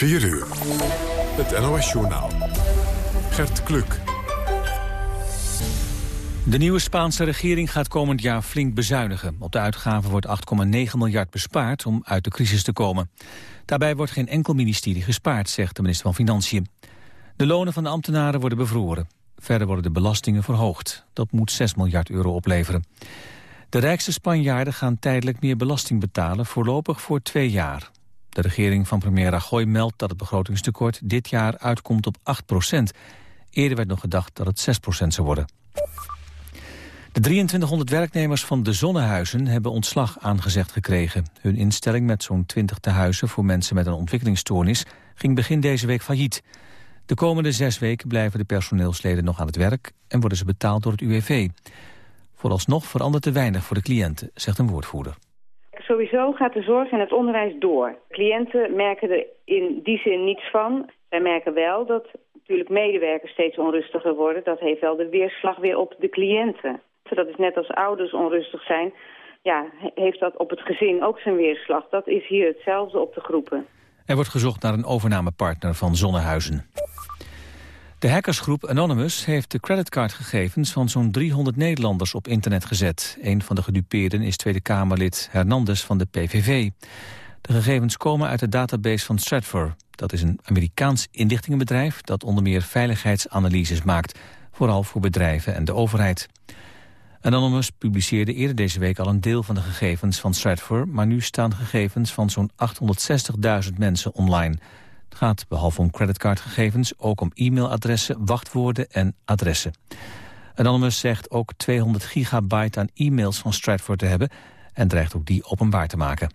4 uur. Het NOS-journaal. Gert Kluk. De nieuwe Spaanse regering gaat komend jaar flink bezuinigen. Op de uitgaven wordt 8,9 miljard bespaard om uit de crisis te komen. Daarbij wordt geen enkel ministerie gespaard, zegt de minister van Financiën. De lonen van de ambtenaren worden bevroren. Verder worden de belastingen verhoogd. Dat moet 6 miljard euro opleveren. De rijkste Spanjaarden gaan tijdelijk meer belasting betalen, voorlopig voor twee jaar. De regering van premier Rajoy meldt dat het begrotingstekort dit jaar uitkomt op 8 procent. Eerder werd nog gedacht dat het 6 procent zou worden. De 2300 werknemers van de Zonnehuizen hebben ontslag aangezegd gekregen. Hun instelling met zo'n 20 tehuizen voor mensen met een ontwikkelingsstoornis ging begin deze week failliet. De komende zes weken blijven de personeelsleden nog aan het werk en worden ze betaald door het UWV. Vooralsnog verandert te weinig voor de cliënten, zegt een woordvoerder. Sowieso gaat de zorg en het onderwijs door. Cliënten merken er in die zin niets van. Wij merken wel dat natuurlijk medewerkers steeds onrustiger worden. Dat heeft wel de weerslag weer op de cliënten. Dat is net als ouders onrustig zijn. Ja, heeft dat op het gezin ook zijn weerslag. Dat is hier hetzelfde op de groepen. Er wordt gezocht naar een overnamepartner van Zonnehuizen. De hackersgroep Anonymous heeft de creditcardgegevens van zo'n 300 Nederlanders op internet gezet. Een van de gedupeerden is Tweede Kamerlid Hernandez van de PVV. De gegevens komen uit de database van Stratfor. Dat is een Amerikaans inlichtingenbedrijf dat onder meer veiligheidsanalyses maakt. Vooral voor bedrijven en de overheid. Anonymous publiceerde eerder deze week al een deel van de gegevens van Stratfor... maar nu staan gegevens van zo'n 860.000 mensen online. Het gaat behalve om creditcardgegevens ook om e-mailadressen, wachtwoorden en adressen. Anonymous zegt ook 200 gigabyte aan e-mails van Stratfor te hebben... en dreigt ook die openbaar te maken.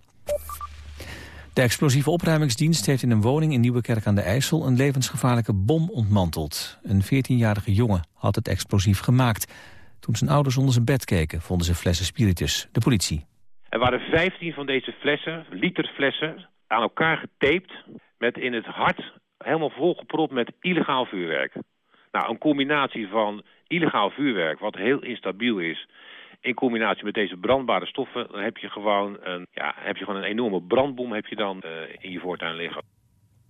De explosieve opruimingsdienst heeft in een woning in Nieuwekerk aan de IJssel... een levensgevaarlijke bom ontmanteld. Een 14-jarige jongen had het explosief gemaakt... Toen zijn ouders onder zijn bed keken, vonden ze flessen spiritus. De politie. Er waren 15 van deze flessen, literflessen, aan elkaar getaped... met in het hart helemaal volgepropt met illegaal vuurwerk. Nou, een combinatie van illegaal vuurwerk, wat heel instabiel is... in combinatie met deze brandbare stoffen... dan heb je gewoon een, ja, heb je gewoon een enorme brandbom heb je dan, uh, in je voortuin liggen.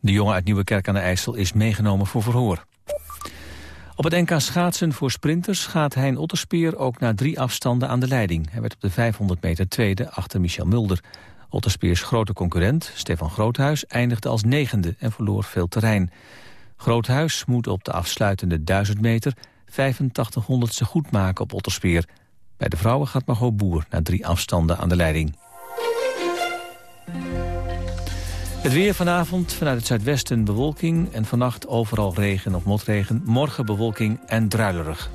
De jongen uit Nieuwekerk aan de IJssel is meegenomen voor verhoor. Op het NK schaatsen voor sprinters gaat Hein Otterspeer ook na drie afstanden aan de leiding. Hij werd op de 500 meter tweede achter Michel Mulder. Otterspeers grote concurrent, Stefan Groothuis, eindigde als negende en verloor veel terrein. Groothuis moet op de afsluitende 1000 meter 8500ste goed maken op Otterspeer. Bij de vrouwen gaat Margot Boer na drie afstanden aan de leiding. Het weer vanavond vanuit het zuidwesten bewolking... en vannacht overal regen of motregen. Morgen bewolking en druilerig.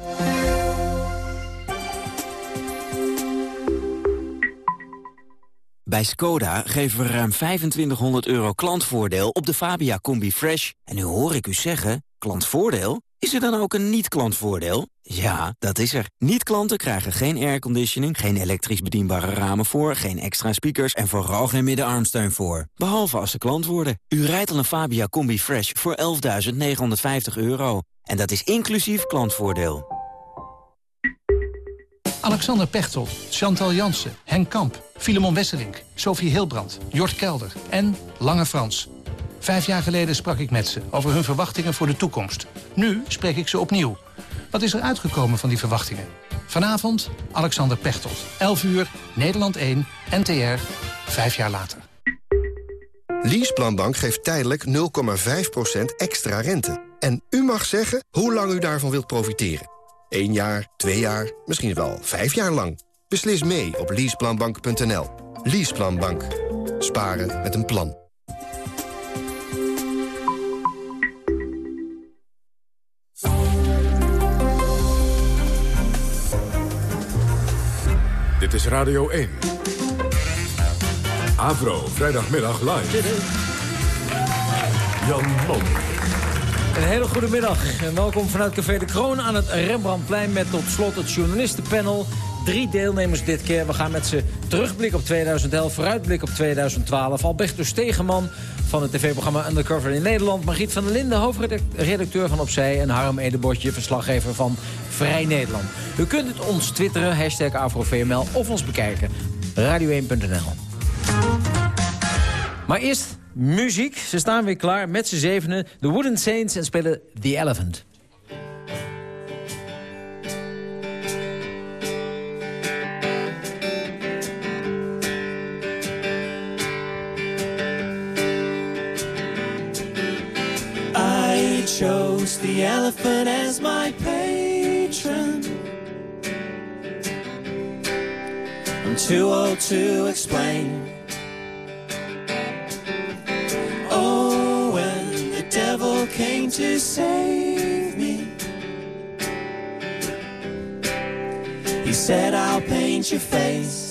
Bij Skoda geven we ruim 2500 euro klantvoordeel op de Fabia Combi Fresh. En nu hoor ik u zeggen, klantvoordeel? Is er dan ook een niet-klantvoordeel? Ja, dat is er. Niet-klanten krijgen geen airconditioning, geen elektrisch bedienbare ramen voor, geen extra speakers en vooral geen middenarmsteun voor. Behalve als ze klant worden. U rijdt al een Fabia Combi Fresh voor 11.950 euro. En dat is inclusief klantvoordeel. Alexander Pechtel, Chantal Jansen, Henk Kamp, Filemon Wesselink, Sophie Hilbrand, Jort Kelder en Lange Frans. Vijf jaar geleden sprak ik met ze over hun verwachtingen voor de toekomst. Nu spreek ik ze opnieuw. Wat is er uitgekomen van die verwachtingen? Vanavond Alexander Pechtold. 11 uur, Nederland 1, NTR, vijf jaar later. Leaseplanbank geeft tijdelijk 0,5% extra rente. En u mag zeggen hoe lang u daarvan wilt profiteren. Eén jaar, twee jaar, misschien wel vijf jaar lang. Beslis mee op leaseplanbank.nl. Leaseplanbank. Sparen met een plan. Dit is Radio 1. Avro, vrijdagmiddag live. Jan Mom. Een hele goede middag en welkom vanuit Café de Kroon aan het Rembrandtplein... met tot slot het journalistenpanel. Drie deelnemers dit keer. We gaan met ze terugblikken op 2011, vooruitblik op 2012. Alberto Stegeman van het tv-programma Undercover in Nederland. Margriet van der Linden, hoofdredacteur van Opzij. En Harm Edebotje, verslaggever van Vrij Nederland. U kunt het ons twitteren, hashtag AfroVML, of ons bekijken. Radio1.nl. Maar eerst muziek. Ze staan weer klaar met z'n zevenen. De Wooden Saints en spelen The Elephant. Chose the elephant as my patron. I'm too old to explain. Oh, when the devil came to save me, he said, I'll paint your face.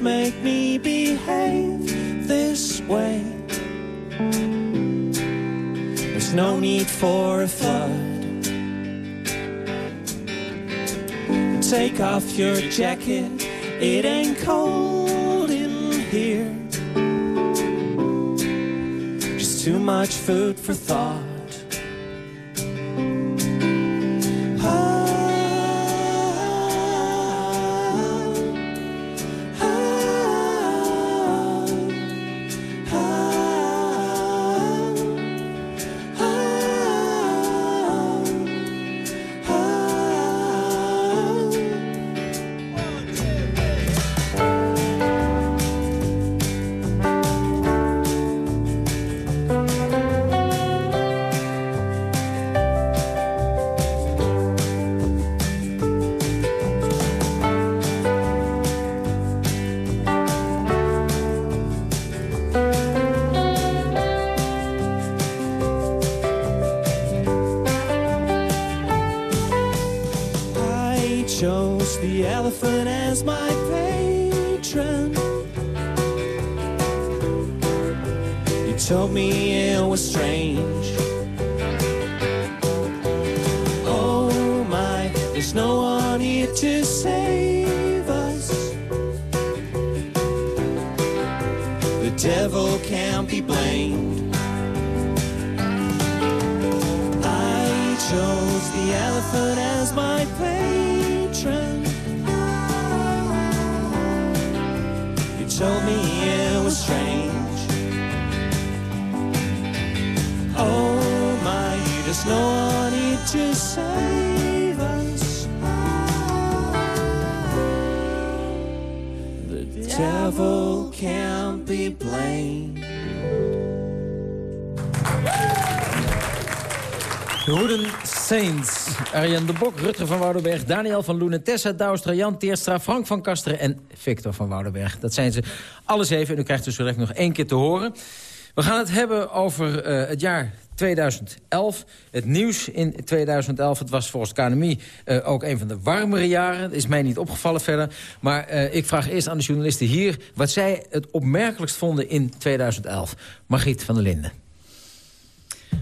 Make me behave this way. There's no need for a flood. Take off your jacket, it ain't cold in here. Just too much food for thought. The devil can't be blamed. I chose the elephant as my patron. You told me it was strange. Oh my, there's no one here to save devil can't be blamed. De Hoeden Saints. Arjen de Bok, Rutger van Woudenberg, Daniel van Loenen, Tessa Douwstra, Jan Teerstra, Frank van Kasteren en Victor van Woudenberg. Dat zijn ze alle zeven en u krijgt dus direct nog één keer te horen. We gaan het hebben over eh, het jaar 2011. Het nieuws in 2011. Het was volgens KNMI eh, ook een van de warmere jaren. Dat is mij niet opgevallen verder. Maar eh, ik vraag eerst aan de journalisten hier... wat zij het opmerkelijkst vonden in 2011. Margriet van der Linden.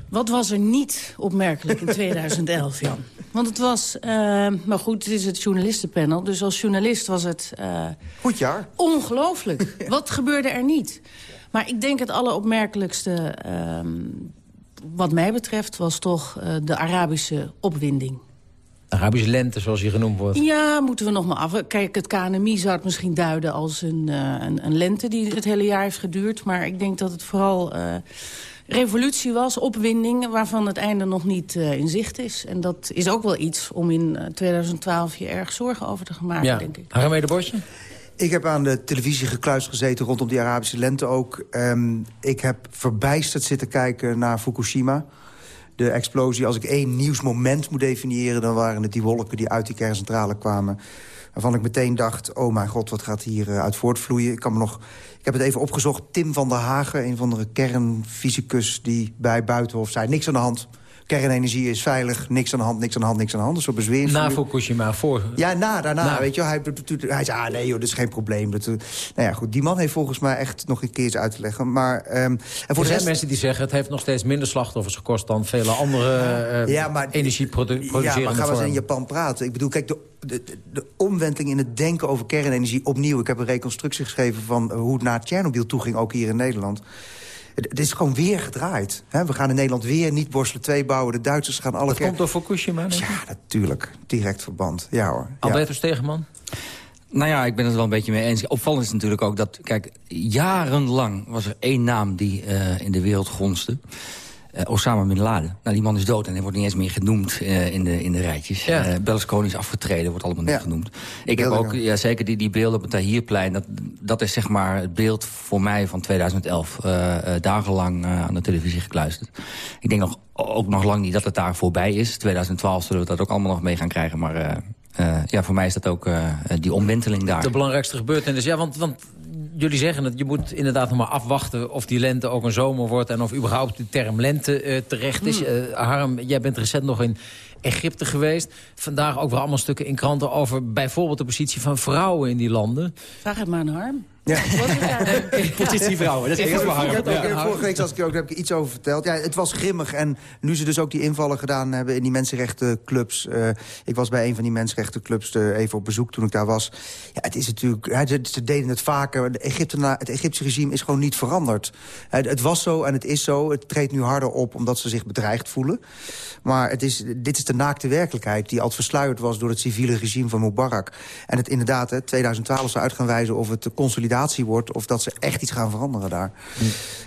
Wat was er niet opmerkelijk in 2011, Jan? Want het was, eh, maar goed, het is het journalistenpanel. Dus als journalist was het eh, Goed jaar. ongelooflijk. Wat gebeurde er niet? Maar ik denk het alleropmerkelijkste, ehm, wat mij betreft... was toch eh, de Arabische opwinding. Arabische lente, zoals hij genoemd wordt. Ja, moeten we nog maar af. Kijk, het KNMI zou het misschien duiden als een, eh, een, een lente... die het hele jaar heeft geduurd. Maar ik denk dat het vooral eh, revolutie was, opwinding... waarvan het einde nog niet in zicht is. En dat is ook wel iets om in eh, 2012 je erg zorgen over te maken, Ja, denk ik. Haramee de Bosje? Ik heb aan de televisie gekluisterd gezeten rondom die Arabische lente ook. Ehm, ik heb verbijsterd zitten kijken naar Fukushima. De explosie, als ik één nieuwsmoment moet definiëren... dan waren het die wolken die uit die kerncentrale kwamen. Waarvan ik meteen dacht, oh mijn god, wat gaat hier eh, uit voortvloeien. Ik, kan me nog, ik heb het even opgezocht. Tim van der Hagen, een van de kernfysicus... die bij Buitenhof zei, niks aan de hand. Kernenergie is veilig, niks aan de hand, niks aan de hand, niks aan de hand. Een soort bezweersvuur. Na Fukushima, voor... Ja, na, daarna, Na. weet je wel. Hij, hij zei, ah nee joh, dat is geen probleem. Dat, eh, nou ja, goed, die man heeft volgens mij echt nog een keer iets uit te leggen. Maar, ehm, en Er voor de zijn rest... mensen die zeggen... het heeft nog steeds minder slachtoffers gekost... dan vele andere eh Ja, maar- energieproducerende Ja, maar gaan we eens in. Japan praten. Ik bedoel, kijk, de, de, de, de omwenteling in het denken over kernenergie opnieuw. Ik heb een reconstructie geschreven van eh, hoe het naar Tsjernobyl toe ging, ook hier in Nederland. Het, is gewoon weer gedraaid. Hè? We gaan in Nederland weer niet Borselen 2 bouwen. De Duitsers gaan alle Dat ker- komt door Fukushima? Ja, natuurlijk. Direct verband. Ja hoor. Ja. Albertus Stegeman? Nou ja, ik ben het er wel een beetje mee eens. Opvallend is natuurlijk ook dat, kijk, jarenlang was er één naam die eh, in de wereld gonste. Eh, Osama Bin Laden. Nou, die man is dood en hij wordt niet eens meer genoemd eh, in, de, in de rijtjes. Ja. Berlusconi is afgetreden, wordt allemaal niet Ja. genoemd. Ik heb ook, ja. zeker die, die beelden op het Tahrirplein... Dat, dat is zeg maar het beeld voor mij van 2011. eh, eh, dagenlang aan de televisie gekluisterd. Ik denk nog, ook nog lang niet dat het daar voorbij is. 2012 zullen we dat ook allemaal nog mee gaan krijgen, maar... ja, voor mij is dat ook die omwenteling daar. De belangrijkste gebeurtenis. Ja, want, want jullie zeggen het, je moet inderdaad nog maar afwachten... of die lente ook een zomer wordt... en of überhaupt de term lente eh, terecht is. Eh, Harm, jij bent recent nog in Egypte geweest. Vandaag ook weer allemaal stukken in kranten... over bijvoorbeeld de positie van vrouwen in die landen. Vraag het maar aan Harm. Ja. Positie vrouwen, dat is echt ook, vorige week, als ik ook, daar heb ik iets over verteld. Ja, het was grimmig. En nu ze dus ook die invallen gedaan hebben in die mensenrechtenclubs. eh ik was bij een van die mensenrechtenclubs eh, even op bezoek toen ik daar was. Ja, het is natuurlijk, ja, ze, ze deden het vaker. De Egyptena, het Egyptische regime is gewoon niet veranderd. Het, het was zo en het is zo. Het treedt nu harder op omdat ze zich bedreigd voelen. Maar het is, dit is de naakte werkelijkheid die al versluierd was door het civiele regime van Mubarak. En het inderdaad, hè, 2012 zou uit gaan wijzen of het de wordt... of dat ze echt iets gaan veranderen daar.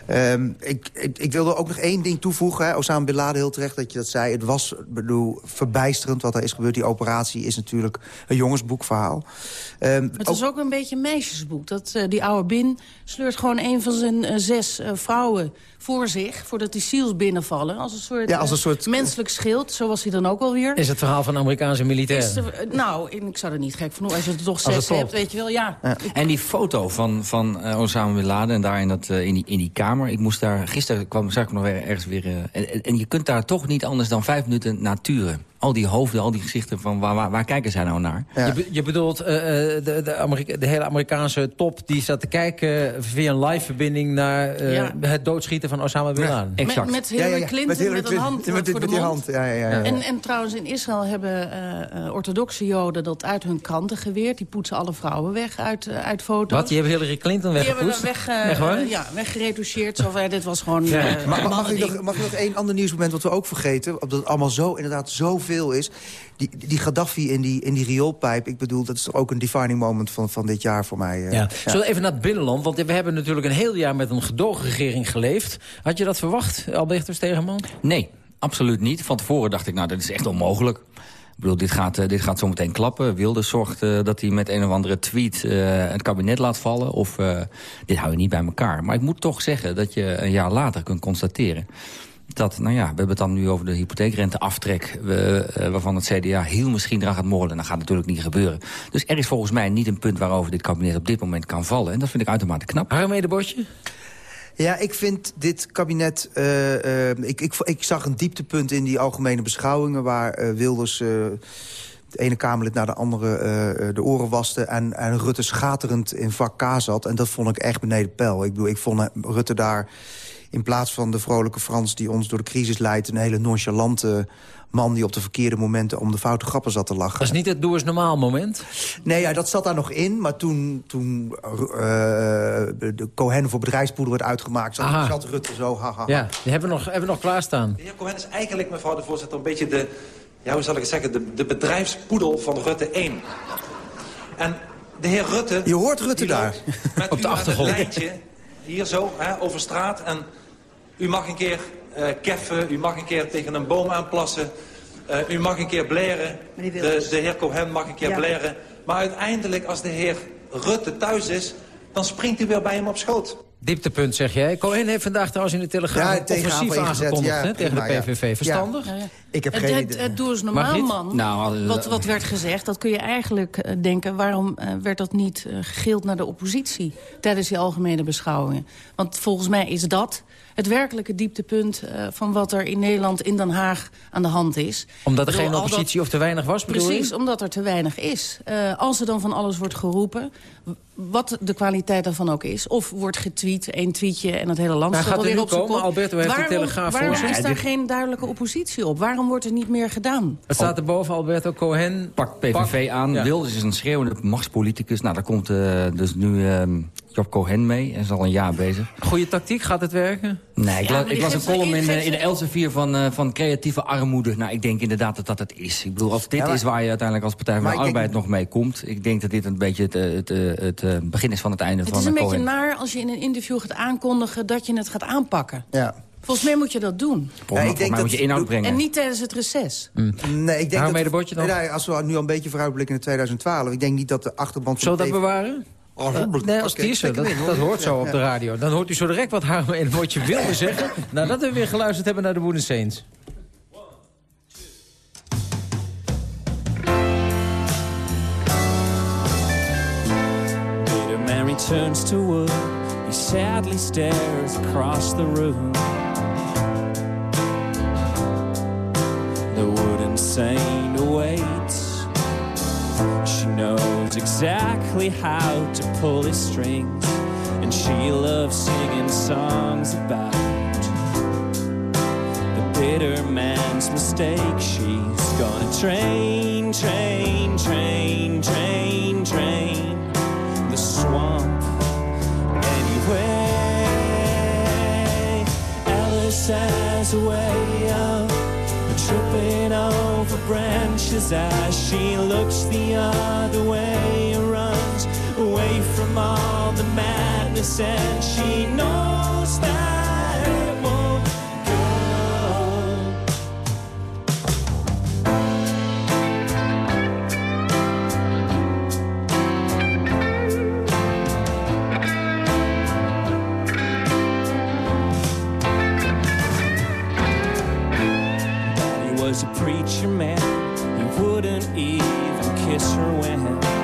Ehm, ik, ik, ik wilde ook nog één ding toevoegen. Hè. Osama Bin Laden, heel terecht dat je dat zei. Het was ik bedoel, verbijsterend wat er is gebeurd. Die operatie is natuurlijk een jongensboekverhaal. Ehm, Het is ook een beetje een meisjesboek. Dat, eh, die oude Bin sleurt gewoon een van zijn eh, zes eh, vrouwen voor zich... voordat die SEALs binnenvallen. Als een soort, Ja, als een soort- menselijk schild. Zo was hij dan ook alweer. Is het verhaal van Amerikaanse Is militairen. nou, ik zou er niet gek van doen. Als je er toch het zes hebt, weet je wel, ja. En die foto van, van eh, Osama Laden en daar in, dat, eh, in, die, in die kamer. Ik moest daar, gisteren kwam, zag ik nog weer ergens weer... eh, en, en- je kunt daar toch niet anders dan vijf minuten naar turen. Al die hoofden, al die gezichten, van waar, waar, waar kijken zij nou naar? Ja. Je, je bedoelt eh, eh, de, de, Amerika- de hele Amerikaanse top... die zat te kijken via een live-verbinding... naar eh, Ja. het doodschieten van Osama Bin Laden. Exact. Met, met Hillary Clinton met, Hillary een Clinton. hand Met, voor met de die mond. hand. Ja, ja, ja, ja. En, en trouwens, in Israël hebben eh, eh, orthodoxe joden dat uit hun kranten geweerd. Die poetsen alle vrouwen weg uit, uit foto's. Wat? Die hebben Hillary Clinton Die hebben weggepoetst? we weg, Weggegooid? ja, weggeretoucheerd. Zo, ja, dit was gewoon... Ja. Maar een mag, ik nog, mag ik nog één ander nieuwsmoment wat we ook vergeten? Omdat het allemaal zo, inderdaad zoveel is. Die, die Gaddafi in die, in die rioolpijp. Ik bedoel, dat is ook een defining moment van, van dit jaar voor mij. eh. Ja. Zullen we even naar het binnenland? Want we hebben natuurlijk een heel jaar met een gedoogregering geleefd. Had je dat verwacht, Albertus Stegeman? Nee, absoluut niet. Van tevoren dacht ik, nou, dat is echt onmogelijk. Ik bedoel, dit gaat, eh, dit gaat zometeen klappen. Wilders zorgt eh, dat hij met een of andere tweet eh, het kabinet laat vallen. Of eh, dit hou je niet bij elkaar. Maar ik moet toch zeggen dat je een jaar later kunt constateren... dat, nou ja, we hebben het dan nu over de hypotheekrenteaftrek... We, eh, waarvan het CDA heel misschien eraan gaat morrelen. Dat gaat natuurlijk niet gebeuren. Dus er is volgens mij niet een punt waarover dit kabinet op dit moment kan vallen. En dat vind ik uitermate knap. Harmede Bosje? Ja, ik vind dit kabinet... eh, eh, ik, ik, ik zag een dieptepunt in die algemene beschouwingen... waar eh, Wilders... eh, de ene Kamerlid naar de andere de oren waste... En, en Rutte schaterend in vak K zat. En dat vond ik echt beneden peil. Ik bedoel, ik vond Rutte daar in plaats van de vrolijke Frans... die ons door de crisis leidt... een hele nonchalante man die op de verkeerde momenten... om de foute grappen zat te lachen. Dat is niet het doe eens normaal moment. Nee, ja, dat zat daar nog in. Maar toen, toen eh, de Cohen voor bedrijfspoeder werd uitgemaakt... zat, Aha. zat Rutte zo, haha. Ja, die hebben we nog, hebben we nog klaarstaan. De heer Cohen is eigenlijk, mevrouw de voorzitter, een beetje de... Ja, hoe zal ik het zeggen? De, de bedrijfspoedel van Rutte 1. En de heer Rutte... Je hoort Rutte daar. Op de u aan achtergrond. het lijntje, hier zo, hè, over straat. En u mag een keer eh, keffen, u mag een keer tegen een boom aanplassen... eh, u mag een keer blaren, de, de heer Cohen mag een keer blaren. Maar uiteindelijk, als de heer Rutte thuis is... dan springt u weer bij hem op schoot. Dieptepunt, zeg jij. Cohen heeft vandaag trouwens in de Telegraaf Ja, offensief aangekondigd ja, hè, tegen de ja. PVV. Verstandig? Ik heb het, geen het, idee. het doe eens normaal, Margriet? man. Nou, wat, wat werd gezegd, dat kun je eigenlijk eh, denken... waarom eh, werd dat niet eh, gegild naar de oppositie... tijdens die algemene beschouwingen? Want volgens mij is dat het werkelijke dieptepunt... eh, van wat er in Nederland, in Den Haag, aan de hand is. Omdat er bedoel, geen dat- oppositie of te weinig was, bedoel je? Precies, omdat er te weinig is. Eh, als er dan van alles wordt geroepen, wat de kwaliteit daarvan ook is... of wordt getweet, één tweetje en het hele land staat gaat er alweer nu op zijn komen? kop. Alberto heeft de waarom, Telegraaf voor Waarom is Ja, daar dit- geen duidelijke oppositie op? Waarom wordt er niet meer gedaan? Het staat erboven, Alberto Cohen. Pakt PVV aan. Ja. Wilders is een schreeuwende machtspoliticus. Nou, daar komt eh, dus nu ehm, Job Cohen mee. Hij is al een jaar bezig. Goede tactiek, gaat het werken? Nee, ik, Ja, die ik las een column in, eh, in de Elsevier van, eh, van creatieve armoede. Nou, ik denk inderdaad dat dat het is. Ik bedoel, als dit Ja, maar- is waar je uiteindelijk als Partij van Maar de denk- Arbeid nog mee komt... ik denk dat dit een beetje het, het, het, begin is van het einde Het van is een beetje naar als je in een interview gaat aankondigen... dat je het gaat aanpakken. Ja. Volgens mij moet je dat doen. Volgens, Ja, ik volgens denk mij moet je dat- inhoud brengen. En niet tijdens het reces. Nee, ik denk Waarom dat, de bordje dan? Nee, als we nu al een beetje vooruitblikken naar 2012... ik denk niet dat de achterband... Zo van dat bewaren? Oh, nee, als oké, teaser. Dat, in, hoor. dat hoort zo Ja, op de radio. Dan hoort u zo direct wat Harm en wat je wilde zeggen. Nadat we weer geluisterd hebben naar de Wooden Saints. Peter returns to wood. He sadly stares across the room. Saint awaits. She knows exactly how to pull his strings, and she loves singing songs about the bitter man's mistake. She's gonna train, train, train, train, train the swamp anyway. Alice has a way as she looks the other way and runs away from all the madness, and she knows that even kiss her when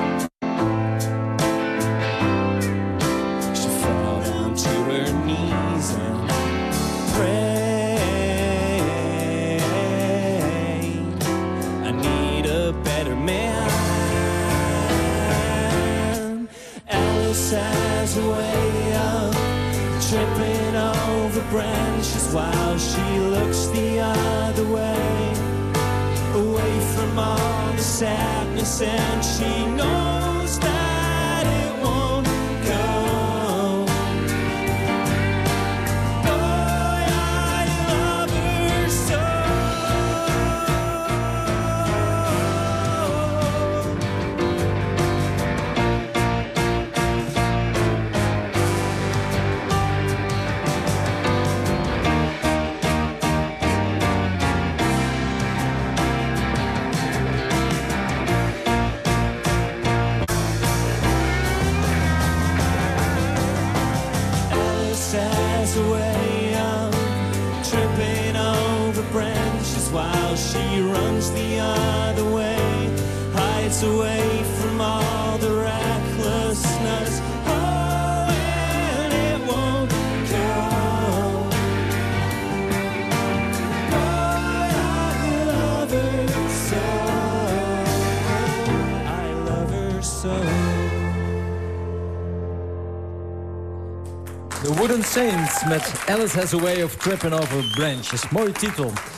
Alice Has a Way of Tripping Over Branches. Mooie titel.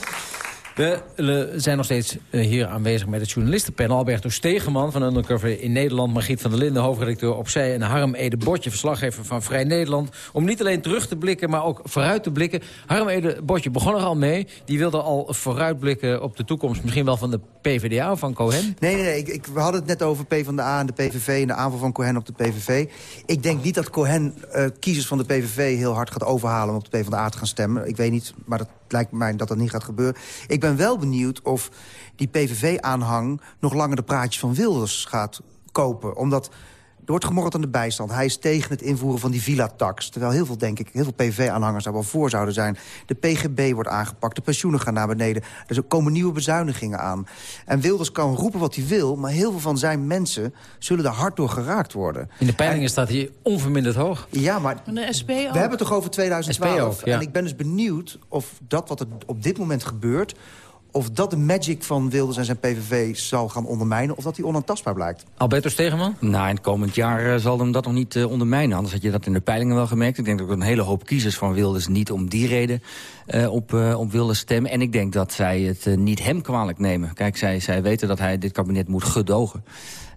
We zijn nog steeds eh, hier aanwezig met het journalistenpanel. Alberto Stegeman van Undercover in Nederland. Margriet van der Linden, hoofdredacteur Opzij. En Harm Ede Botje, verslaggever van Vrij Nederland. Om niet alleen terug te blikken, maar ook vooruit te blikken. Harm Ede Botje begon er al mee. Die wilde al vooruitblikken op de toekomst. Misschien wel van de PvdA of van Cohen. Nee, nee, nee. Ik, ik, we hadden het net over PvdA en de PVV... en de aanval van Cohen op de PVV. Ik denk niet dat Cohen eh, kiezers van de PVV heel hard gaat overhalen... om op de PvdA te gaan stemmen. Ik weet niet, maar dat lijkt mij dat dat niet gaat gebeuren. Ik ben wel benieuwd of die PVV-aanhang... nog langer de praatjes van Wilders gaat kopen. Omdat wordt gemorreld aan de bijstand. Hij is tegen het invoeren van die villa-tax. Terwijl heel veel, denk ik, heel veel PV-aanhangers daar wel voor zouden zijn. De PGB wordt aangepakt, de pensioenen gaan naar beneden. Er komen nieuwe bezuinigingen aan. En Wilders kan roepen wat hij wil... maar heel veel van zijn mensen zullen er hard door geraakt worden. In de peilingen staat hij onverminderd hoog. Ja, maar de SP ook. we hebben het toch over 2012. SP ook, ja. En ik ben dus benieuwd of dat wat er op dit moment gebeurt of dat de magic van Wilders en zijn PVV zal gaan ondermijnen... of dat hij onaantastbaar blijkt. Alberto Stegeman? Nou, in het komend jaar eh, zal hem dat nog niet uh, ondermijnen. Anders had je dat in de peilingen wel gemerkt. Ik denk dat een hele hoop kiezers van Wilders niet om die reden uh, op, op Wilders stemmen. En ik denk dat zij het niet hem kwalijk nemen. Kijk, zij, zij weten dat hij dit kabinet moet gedogen.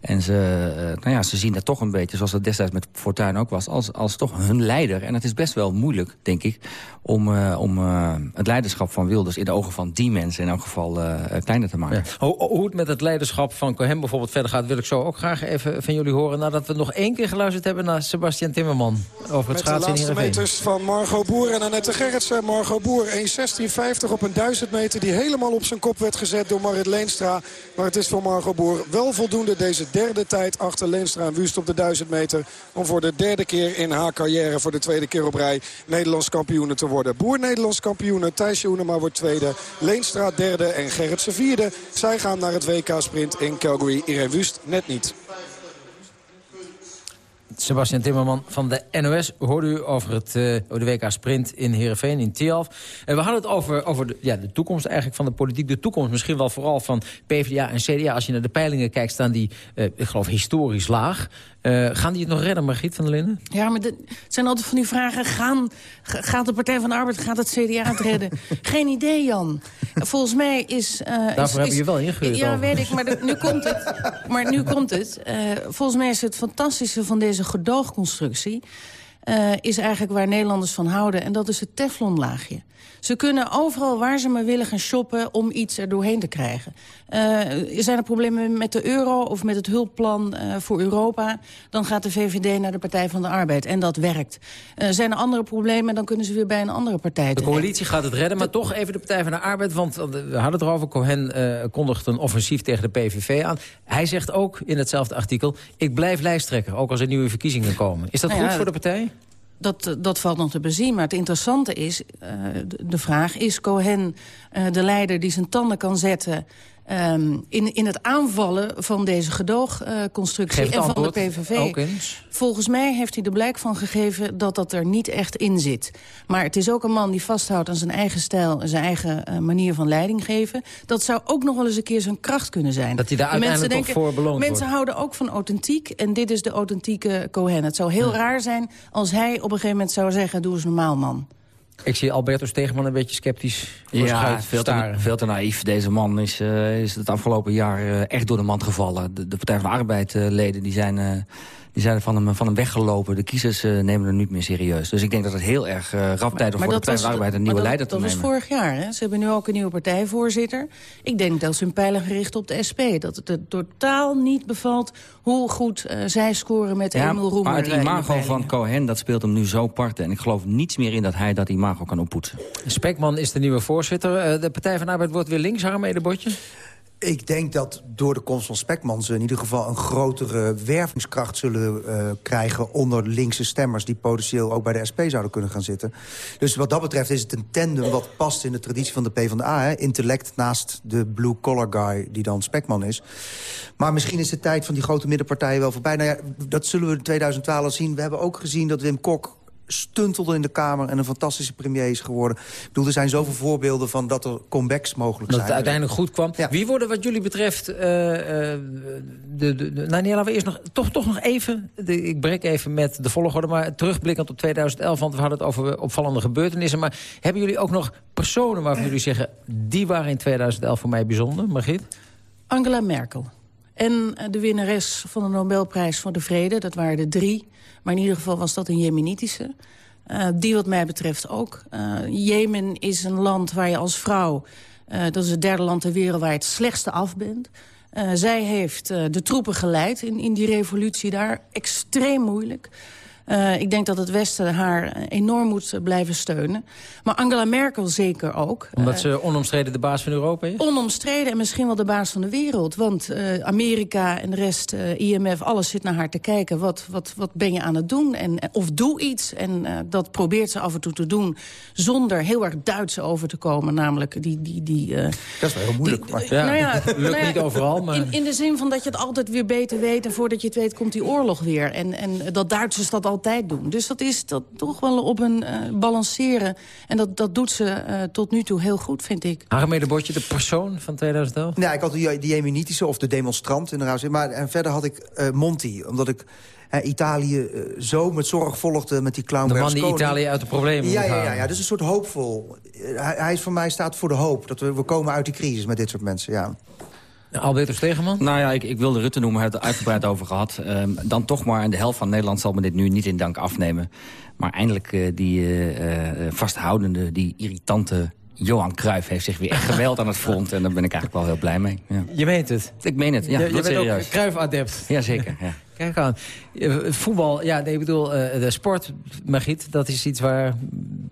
En ze, uh, nou ja, ze zien dat toch een beetje, zoals dat destijds met Fortuyn ook was... als, als toch hun leider. En het is best wel moeilijk, denk ik... om, uh, om uh, het leiderschap van Wilders in de ogen van die mensen... in elk geval kleiner te maken. Ja. Hoe, hoe het met het leiderschap van Cohen bijvoorbeeld verder gaat... wil ik zo ook graag even van jullie horen... nadat we nog één keer geluisterd hebben naar Sebastian Timmerman... over het schaatsen in Met de laatste meters van Margot Boer en Annette Gerritsen. Margot Boer 1.16.50 op een 1000 meter... die helemaal op zijn kop werd gezet door Marit Leenstra. Maar het is voor Margot Boer wel voldoende deze derde tijd achter Leenstra en Wust op de 1000 meter. Om voor de derde keer in haar carrière, voor de tweede keer op rij, Nederlands kampioene te worden. Boer Nederlands kampioene, Thijs Joenema wordt tweede, Leenstra derde en Gerritsen vierde. Zij gaan naar het WK Sprint in Calgary. Irene Wust net niet. Sebastian Timmerman van de NOS hoorde u over, het, uh, de WK Sprint in Heerenveen, in Tialf. En we hadden het over, over de, ja, de toekomst eigenlijk van de politiek. De toekomst misschien wel vooral van PvdA en CDA. Als je naar de peilingen kijkt, staan die, uh, ik geloof, historisch laag. Uh, gaan die het nog redden, Margriet van der Linden? Ja, maar de, het zijn altijd van die vragen. Gaan, gaat de Partij van de Arbeid, gaat het CDA het redden? Geen idee, Jan. Volgens mij is... Uh, Daarvoor is, heb je is, je wel ingehuurd. Ja, over. weet ik, maar de, nu komt het. Maar nu komt het. Uh, volgens mij is het fantastische van deze gedoogconstructie... is eigenlijk waar Nederlanders van houden. En dat is het teflonlaagje. Ze kunnen overal waar ze maar willen gaan shoppen om iets er doorheen te krijgen. Uh, zijn er problemen met de euro of met het hulpplan uh, voor Europa... dan gaat de VVD naar de Partij van de Arbeid. En dat werkt. Uh, zijn er andere problemen, dan kunnen ze weer bij een andere partij. De coalitie gaat het redden, maar de... toch even de Partij van de Arbeid. Want we hadden het erover, Cohen kondigt een offensief tegen de PVV aan. Hij zegt ook in hetzelfde artikel... ik blijf lijsttrekker, ook als er nieuwe verkiezingen komen. Is dat nou goed voor de partij? Dat, dat valt nog te bezien. Maar het interessante is, uh, de, vraag... is Cohen uh, de leider die zijn tanden kan zetten... Um, in, in het aanvallen van deze gedoogconstructie uh, en van de PVV. Volgens mij heeft hij er blijk van gegeven dat dat er niet echt in zit. Maar het is ook een man die vasthoudt aan zijn eigen stijl... en zijn eigen uh, manier van leiding geven. Dat zou ook nog wel eens een keer zijn kracht kunnen zijn. Dat hij daar uiteindelijk denken, voor beloond Mensen wordt. houden ook van authentiek en dit is de authentieke Cohen. Het zou heel ja. raar zijn als hij op een gegeven moment zou zeggen... doe eens normaal, man. Ik zie Alberto Stegeman een beetje sceptisch Ja, veel te, veel te naïef. Deze man is, uh, is het afgelopen jaar uh, echt door de mand gevallen. De, de Partij van de Arbeid-leden uh, die zijn, die zijn van, hem, van hem weggelopen. De kiezers nemen hem niet meer serieus. Dus ik denk dat het heel erg rap tijd voor de Partij van de Arbeid... een nieuwe dat, leider te dat nemen. Dat was vorig jaar. Hè? Ze hebben nu ook een nieuwe partijvoorzitter. Ik denk dat ze hun pijlen gericht op de SP. Dat het er totaal niet bevalt hoe goed zij scoren met ja, Emil Roemer. Maar het imago van Cohen, dat speelt hem nu zo parten. En ik geloof niets meer in dat hij dat imago kan oppoetsen. Spekman is de nieuwe voorzitter. De Partij van de Arbeid wordt weer links, Harmede Botje? Ik denk dat door de komst van Spekman ze in ieder geval een grotere wervingskracht zullen uh, krijgen onder linkse stemmers die potentieel ook bij de SP zouden kunnen gaan zitten. Dus wat dat betreft is het een tandem wat past in de traditie van de PvdA. Hè? Intellect naast de blue-collar guy die dan Spekman is. Maar misschien is de tijd van die grote middenpartijen wel voorbij. Nou ja, dat zullen we in 2012 zien. We hebben ook gezien dat Wim Kok stuntelde in de Kamer en een fantastische premier is geworden. Ik bedoel, er zijn zoveel voorbeelden van dat er comebacks mogelijk dat zijn. het uiteindelijk goed kwam. Ja. Wie worden wat jullie betreft... Uh, uh, de, de, de, nou nee, laten we eerst nog... Toch, toch nog even... De, ik breek even met de volgorde, maar terugblikkend op 2011... want we hadden het over opvallende gebeurtenissen. Maar hebben jullie ook nog personen waarvan jullie zeggen... die waren in 2011 voor mij bijzonder, Margriet? Angela Merkel. En de winnares van de Nobelprijs voor de Vrede, dat waren er drie. Maar in ieder geval was dat een Jemenitische. Uh, die wat mij betreft ook. Uh, Jemen is een land waar je als vrouw... Uh, dat is het derde land ter wereld waar je het slechtste af bent. zij heeft de troepen geleid in, in die revolutie daar. Extreem moeilijk. Uh, ik denk dat het Westen haar enorm moet blijven steunen. Maar Angela Merkel zeker ook. Omdat ze onomstreden de baas van Europa is? Onomstreden en misschien wel de baas van de wereld. Want uh, Amerika en de rest, uh, IMF, alles zit naar haar te kijken. Wat, wat, wat ben je aan het doen? En, of doe iets. En dat probeert ze af en toe te doen. Zonder heel erg Duits over te komen. Namelijk die... die, die dat is wel heel moeilijk. Die, ja, nou ja, lukt nou ja, niet overal. Maar... In, in, de zin van dat je het altijd weer beter weet. En voordat je het weet komt die oorlog weer. En, en dat Duitsers dat altijd doen. Dus dat is dat toch wel op een uh, balanceren. En dat, dat doet ze uh, tot nu toe heel goed, vind ik. Harmede Botje, de persoon van 2011? Ja, ik had die, die Jemenitische of de demonstrant inderdaad. Maar en verder had ik uh, Monti, omdat ik... Italië zo met zorg volgde met die clown De man die Italië uit de problemen ja, ja, ja, ja, dus een soort hoopvol. Hij, hij, is voor mij staat voor de hoop. Dat we, we komen uit die crisis met dit soort mensen, ja. Alberto Stegeman? Nou ja, ik, ik wilde Rutte noemen, we hebben het uitgebreid over gehad. Um, dan toch maar, en de helft van Nederland zal me dit nu niet in dank afnemen. Maar eindelijk uh, die uh, vasthoudende, die irritante Johan Cruijff heeft zich weer echt geweld aan het front. En daar ben ik eigenlijk wel heel blij mee. Ja. Je meent het? Ik meen het, ja. Je, je bent serieus. ook Cruijff-adept. Jazeker, ja. Aan. Voetbal, ja, nee, ik bedoel, de sport, Margriet, dat is iets waar...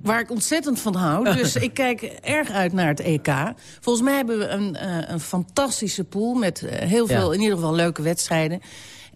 Waar ik ontzettend van hou. Dus ik kijk erg uit naar het EK. Volgens mij hebben we een, uh, een fantastische pool met heel veel, ja. in ieder geval leuke wedstrijden.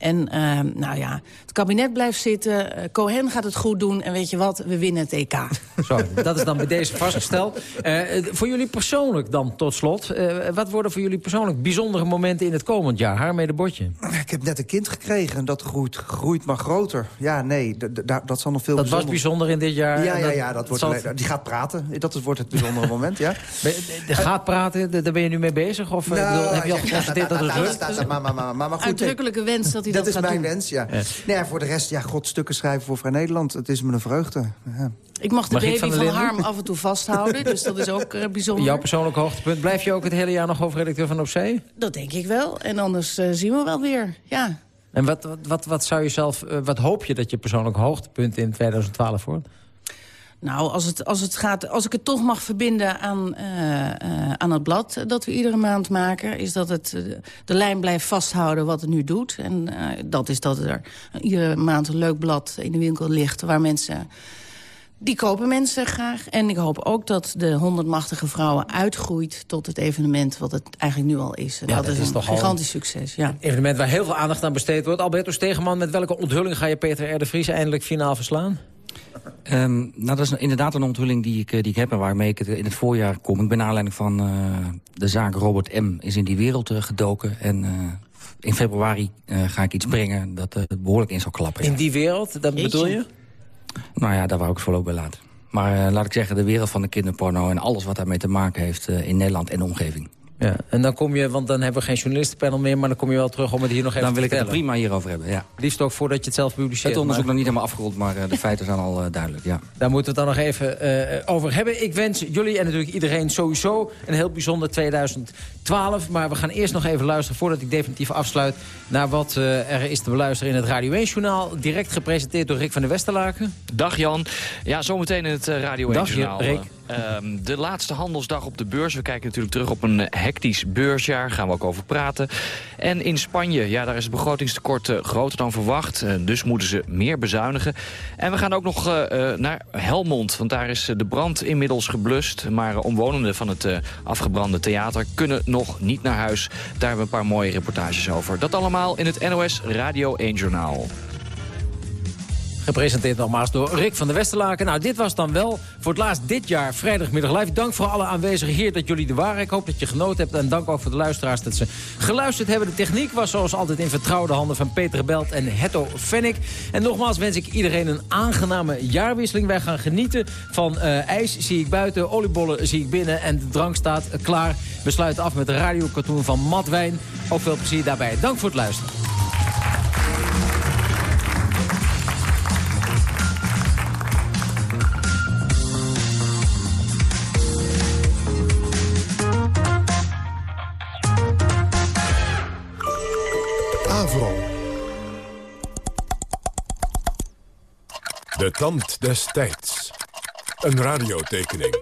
En uh, nou ja, het kabinet blijft zitten. Uh, Cohen gaat het goed doen. En weet je wat, we winnen het EK. Zo, dat is dan bij deze vastgesteld. Uh, voor jullie persoonlijk dan, tot slot. wat worden voor jullie persoonlijk bijzondere momenten in het komend jaar? Haarmee de Botje. Ik heb net een kind gekregen en dat groeit, groeit maar groter. Ja, nee, dat zal nog veel Dat was bijzonder in dit jaar? Ja, ja, ja dat wordt, zal... die gaat praten. Dat wordt het bijzondere moment, ja. gaat praten, daar ben je nu mee bezig? Of nou, heb je al geconstateerd dat het lukt? Uitdrukkelijke wens dat hij dat, dat is mijn doen. wens, ja. ja. Nee, voor de rest, ja, god, stukken schrijven voor Vrij Nederland. Het is me een vreugde. Ja. Ik mag de Margriet baby van, van Harm af en toe vasthouden, dus dat is ook uh, bijzonder. Jouw persoonlijk hoogtepunt. Blijf je ook het hele jaar nog hoofdredacteur van Opzee? Dat denk ik wel. En anders uh, zien we wel weer, ja. En wat, wat, wat, wat zou je zelf, uh, wat hoop je dat je persoonlijk hoogtepunt in 2012 wordt? Nou, als, het, als, het gaat, als ik het toch mag verbinden aan, uh, uh, aan het blad dat we iedere maand maken... is dat het uh, de lijn blijft vasthouden wat het nu doet. En dat is dat er iedere maand een leuk blad in de winkel ligt... waar mensen... Die kopen mensen graag. En ik hoop ook dat de 100 machtige vrouwen uitgroeit... tot het evenement wat het eigenlijk nu al is. En ja, dat, dat, is, is een gigantisch succes. Ja. Een evenement waar heel veel aandacht aan besteed wordt. Alberto Stegeman, met welke onthulling ga je Peter R. de Vries eindelijk finaal verslaan? Um, nou, dat is inderdaad een onthulling die ik, die ik heb en waarmee ik het in het voorjaar kom. Ik ben naar aanleiding van uh, de zaak Robert M. is in die wereld uh, gedoken. En uh, in februari ga ik iets brengen dat behoorlijk in zal klappen. In die wereld, dat bedoel je? Nou ja, daar wou ik het voorlopig bij laten. Maar laat ik zeggen, de wereld van de kinderporno en alles wat daarmee te maken heeft in Nederland en de omgeving. Ja, en dan kom je, want dan hebben we geen journalistenpanel meer... maar dan kom je wel terug om het hier nog even dan te wil ik het prima hierover hebben, ja. Liefst ook voordat je het zelf publiceert. Het onderzoek nog niet helemaal afgerond, maar uh, de feiten zijn al uh, duidelijk, ja. Daar moeten we het dan nog even uh, over hebben. Ik wens jullie en natuurlijk iedereen sowieso een heel bijzonder 2012. Maar we gaan eerst nog even luisteren, voordat ik definitief afsluit... naar wat er is te beluisteren in het Radio 1-journaal. Direct gepresenteerd door Rick van der Westerlaken. Dag Jan. Ja, zometeen in het Radio 1-journaal. Dag Rick. Um, de laatste handelsdag op de beurs. We kijken natuurlijk terug op een hectisch beursjaar. Gaan we ook over praten. En in Spanje, ja, daar is het begrotingstekort uh, groter dan verwacht. Dus moeten ze meer bezuinigen. En we gaan ook nog uh, naar Helmond. Want daar is de brand inmiddels geblust. Maar omwonenden van het afgebrande theater kunnen nog niet naar huis. Daar hebben we een paar mooie reportages over. Dat allemaal in het NOS Radio 1 Journaal. Gepresenteerd nogmaals door Rick van der Westerlaken. Nou, dit was dan wel voor het laatst dit jaar vrijdagmiddag live. Dank voor alle aanwezigen hier dat jullie er waren. Ik hoop dat je genoten hebt. En dank ook voor de luisteraars dat ze geluisterd hebben. De techniek was zoals altijd in vertrouwde handen van Peter Belt en Hetto Fennik. En nogmaals wens ik iedereen een aangename jaarwisseling. Wij gaan genieten van uh, ijs, zie ik buiten. Oliebollen zie ik binnen. En de drank staat klaar. We sluiten af met de radiocartoon van Matt Wijn. Ook veel plezier daarbij. Dank voor het luisteren. De tand des tijds. Een radiotekening.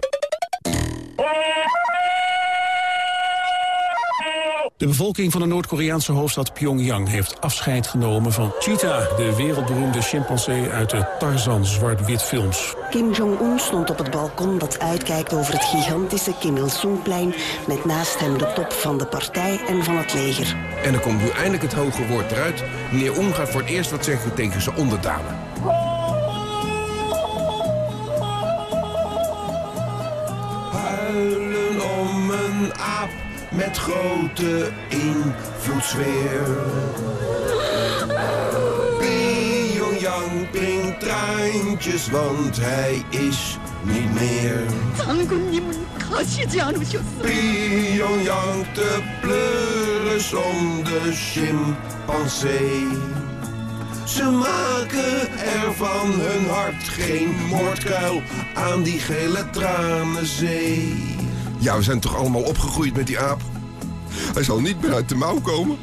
De bevolking van de Noord-Koreaanse hoofdstad Pyongyang heeft afscheid genomen van Cheetah, de wereldberoemde chimpansee uit de Tarzan zwart-wit films. Kim Jong-un stond op het balkon dat uitkijkt over het gigantische Kim Il-sungplein... met naast hem de top van de partij en van het leger. En dan komt nu eindelijk het hoge woord eruit. Meneer Un gaat voor het eerst wat zeggen tegen zijn onderdanen. Een aap met grote invloedssfeer. Pyongyang drinkt traantjes, want hij is niet meer. Pyongyang te pleuren om de chimpansee. Ze maken er van hun hart geen moordkuil aan die gele tranenzee. Ja, we zijn toch allemaal opgegroeid met die aap? Hij zal niet meer uit de mouw komen.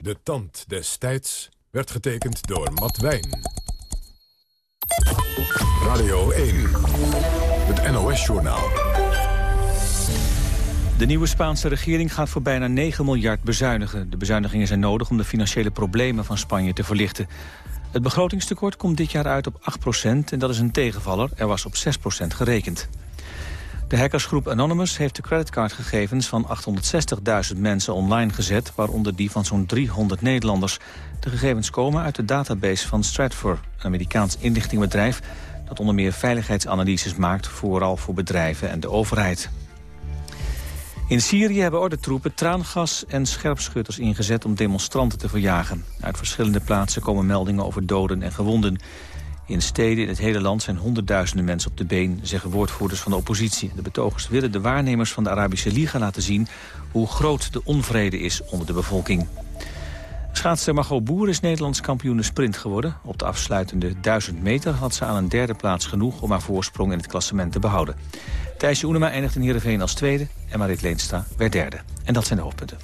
De tand des tijds werd getekend door Matt Wijn. Radio 1, het NOS-journaal. De nieuwe Spaanse regering gaat voor bijna 9 miljard bezuinigen. De bezuinigingen zijn nodig om de financiële problemen van Spanje te verlichten. Het begrotingstekort komt dit jaar uit op 8% en dat is een tegenvaller. Er was op 6% gerekend. De hackersgroep Anonymous heeft de creditcardgegevens van 860.000 mensen online gezet, waaronder die van zo'n 300 Nederlanders. De gegevens komen uit de database van Stratfor, een Amerikaans inlichtingbedrijf dat onder meer veiligheidsanalyses maakt, vooral voor bedrijven en de overheid. In Syrië hebben ordentroepen traangas en scherpschutters ingezet om demonstranten te verjagen. Uit verschillende plaatsen komen meldingen over doden en gewonden. In steden in het hele land zijn honderdduizenden mensen op de been, zeggen woordvoerders van de oppositie. De betogers willen de waarnemers van de Arabische Liga laten zien hoe groot de onvrede is onder de bevolking. Schaatster Margot Boer is Nederlands kampioene sprint geworden. Op de afsluitende 1000 meter had ze aan een derde plaats genoeg om haar voorsprong in het klassement te behouden. Thijsje Oenema eindigt in Heerenveen als tweede en Marit Leenstra werd derde. En dat zijn de hoofdpunten.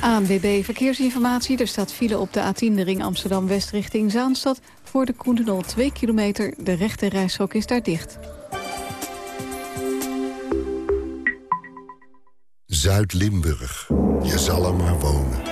ANWB Verkeersinformatie. Er staat file op de A10, de ring Amsterdam-West richting Zaanstad. Voor de Koentenol 2 kilometer. De rechte reishok is daar dicht. Zuid-Limburg. Je zal er maar wonen.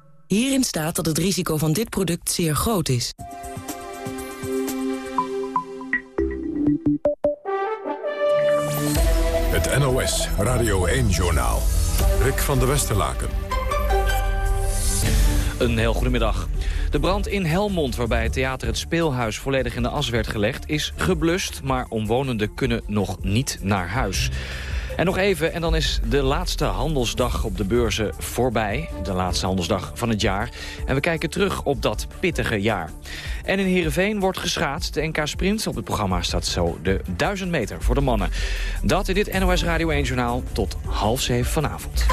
Hierin staat dat het risico van dit product zeer groot is. Het NOS Radio 1-journaal. Rick van der Westerlaken. Een heel goedemiddag. De brand in Helmond, waarbij het theater Het Speelhuis volledig in de as werd gelegd, is geblust, maar omwonenden kunnen nog niet naar huis. En nog even, en dan is de laatste handelsdag op de beurzen voorbij. De laatste handelsdag van het jaar. En we kijken terug op dat pittige jaar. En in Heerenveen wordt geschaatst. De NK Sprint op het programma staat zo de 1000 meter voor de mannen. Dat in dit NOS Radio 1 Journaal tot half zeven vanavond.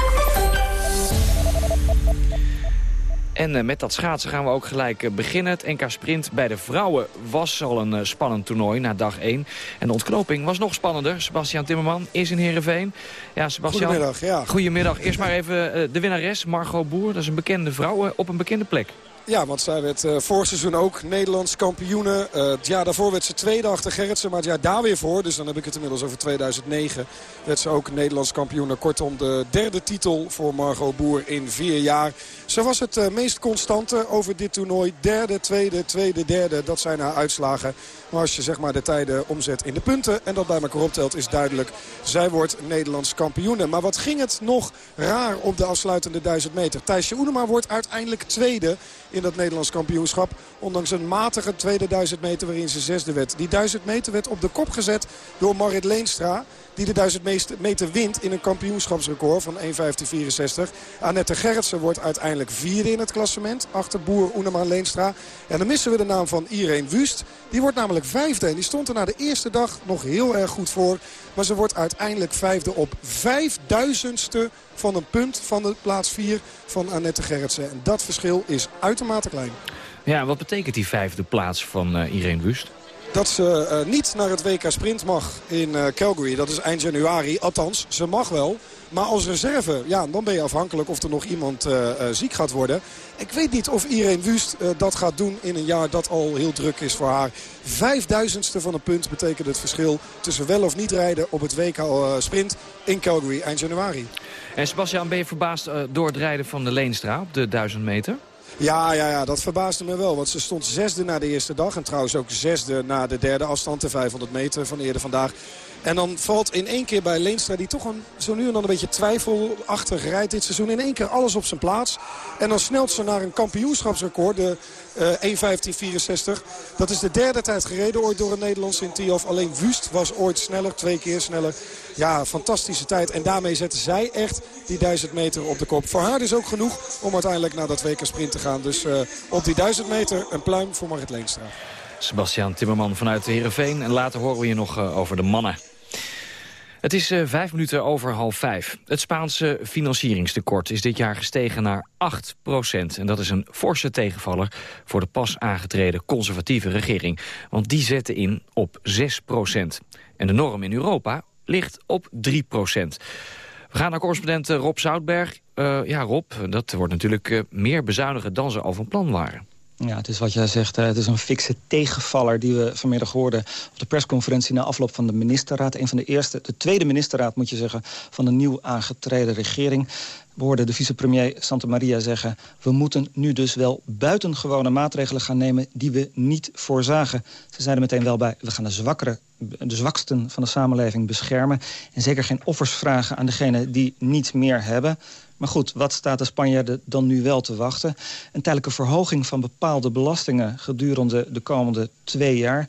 En eh, met dat schaatsen gaan we ook gelijk eh, beginnen. Het NK Sprint bij de vrouwen was al een eh, spannend toernooi na dag 1. En de ontknoping was nog spannender. Sebastian Timmerman is in Heerenveen. Ja, Sebastian, Goedemiddag, ja. Goedemiddag. Eerst maar even de winnares, Margot Boer. Dat is een bekende vrouw op een bekende plek. Ja, want zij werd uh, voorseizoen ook Nederlands kampioene. Uh, het jaar daarvoor werd ze tweede achter Gerritsen, maar het jaar daar weer voor. Dus dan heb ik het inmiddels over 2009. Werd ze ook Nederlands kampioene. Kortom de derde titel voor Margot Boer in vier jaar. Ze was het uh, meest constante over dit toernooi. Derde, tweede, tweede, derde. Dat zijn haar uitslagen. Maar als je zeg maar de tijden omzet in de punten en dat bij elkaar optelt is duidelijk. Zij wordt Nederlands kampioene. Maar wat ging het nog raar op de afsluitende 1000 meter. Thijsje Oenema wordt uiteindelijk tweede in dat Nederlands kampioenschap. Ondanks een matige tweede duizend meter waarin ze zesde werd. Die duizend meter werd op de kop gezet door Marit Leenstra die de 1000 meter wint in een kampioenschapsrecord van 1.15.64. Annette Gerritsen wordt uiteindelijk vierde in het klassement. Achter boer Oenema Leenstra. En dan missen we de naam van Irene Wust. Die wordt namelijk vijfde. En die stond er na de eerste dag nog heel erg goed voor. Maar ze wordt uiteindelijk vijfde op vijfduizendste van een punt van de plaats vier van Annette Gerritsen. En dat verschil is uitermate klein. Ja, wat betekent die vijfde plaats van uh, Irene Wust? dat ze uh, niet naar het WK Sprint mag in uh, Calgary. Dat is eind januari. Althans, ze mag wel. Maar als reserve, ja, dan ben je afhankelijk of er nog iemand uh, ziek gaat worden. Ik weet niet of Irene Wust dat gaat doen in een jaar dat al heel druk is voor haar. Vijfduizendste van een punt betekent het verschil tussen wel of niet rijden op het WK Sprint in Calgary eind januari. En Sebastian, ben je verbaasd door het rijden van de Leenstra op de 1000 meter? Ja, ja, ja, dat verbaasde me wel. Want ze stond zesde na de eerste dag. En trouwens ook zesde na de derde afstand. De 500 meter van eerder vandaag. En dan valt in één keer bij Leenstra, die toch een, zo nu en dan een beetje twijfelachtig rijdt dit seizoen. In één keer alles op zijn plaats. En dan snelt ze naar een kampioenschapsrecord, de uh, 1.15.64. Dat is de derde tijd gereden ooit door een Nederlandse in Tiof. Alleen Wust was ooit sneller, twee keer sneller. Ja, fantastische tijd. En daarmee zetten zij echt die 1000 meter op de kop. Voor haar dus ook genoeg om uiteindelijk naar dat WK sprint te gaan. Dus uh, op die 1000 meter een pluim voor Marit Leenstra. Sebastian Timmerman vanuit de Heerenveen. En later horen we je nog uh, over de mannen. Het is uh, vijf minuten over half vijf. Het Spaanse financieringstekort is dit jaar gestegen naar 8 procent. En dat is een forse tegenvaller voor de pas aangetreden conservatieve regering. Want die zette in op 6 procent. En de norm in Europa ligt op 3 procent. We gaan naar correspondent Rob Zoutberg. Uh, ja, Rob, dat wordt natuurlijk meer bezuinigen dan ze al van plan waren. Ja, het is wat jij zegt. Het is een fikse tegenvaller die we vanmiddag hoorden... op de persconferentie na afloop van de ministerraad. Een van de eerste, de tweede ministerraad moet je zeggen... van de nieuw aangetreden regering. We hoorden de vicepremier Santa Maria zeggen... we moeten nu dus wel buitengewone maatregelen gaan nemen... die we niet voorzagen. Ze zeiden meteen wel bij, we gaan de zwakkere de zwaksten van de samenleving beschermen... en zeker geen offers vragen aan degenen die niet meer hebben. Maar goed, wat staat de Spanjaarden dan nu wel te wachten? Een tijdelijke verhoging van bepaalde belastingen... gedurende de komende twee jaar.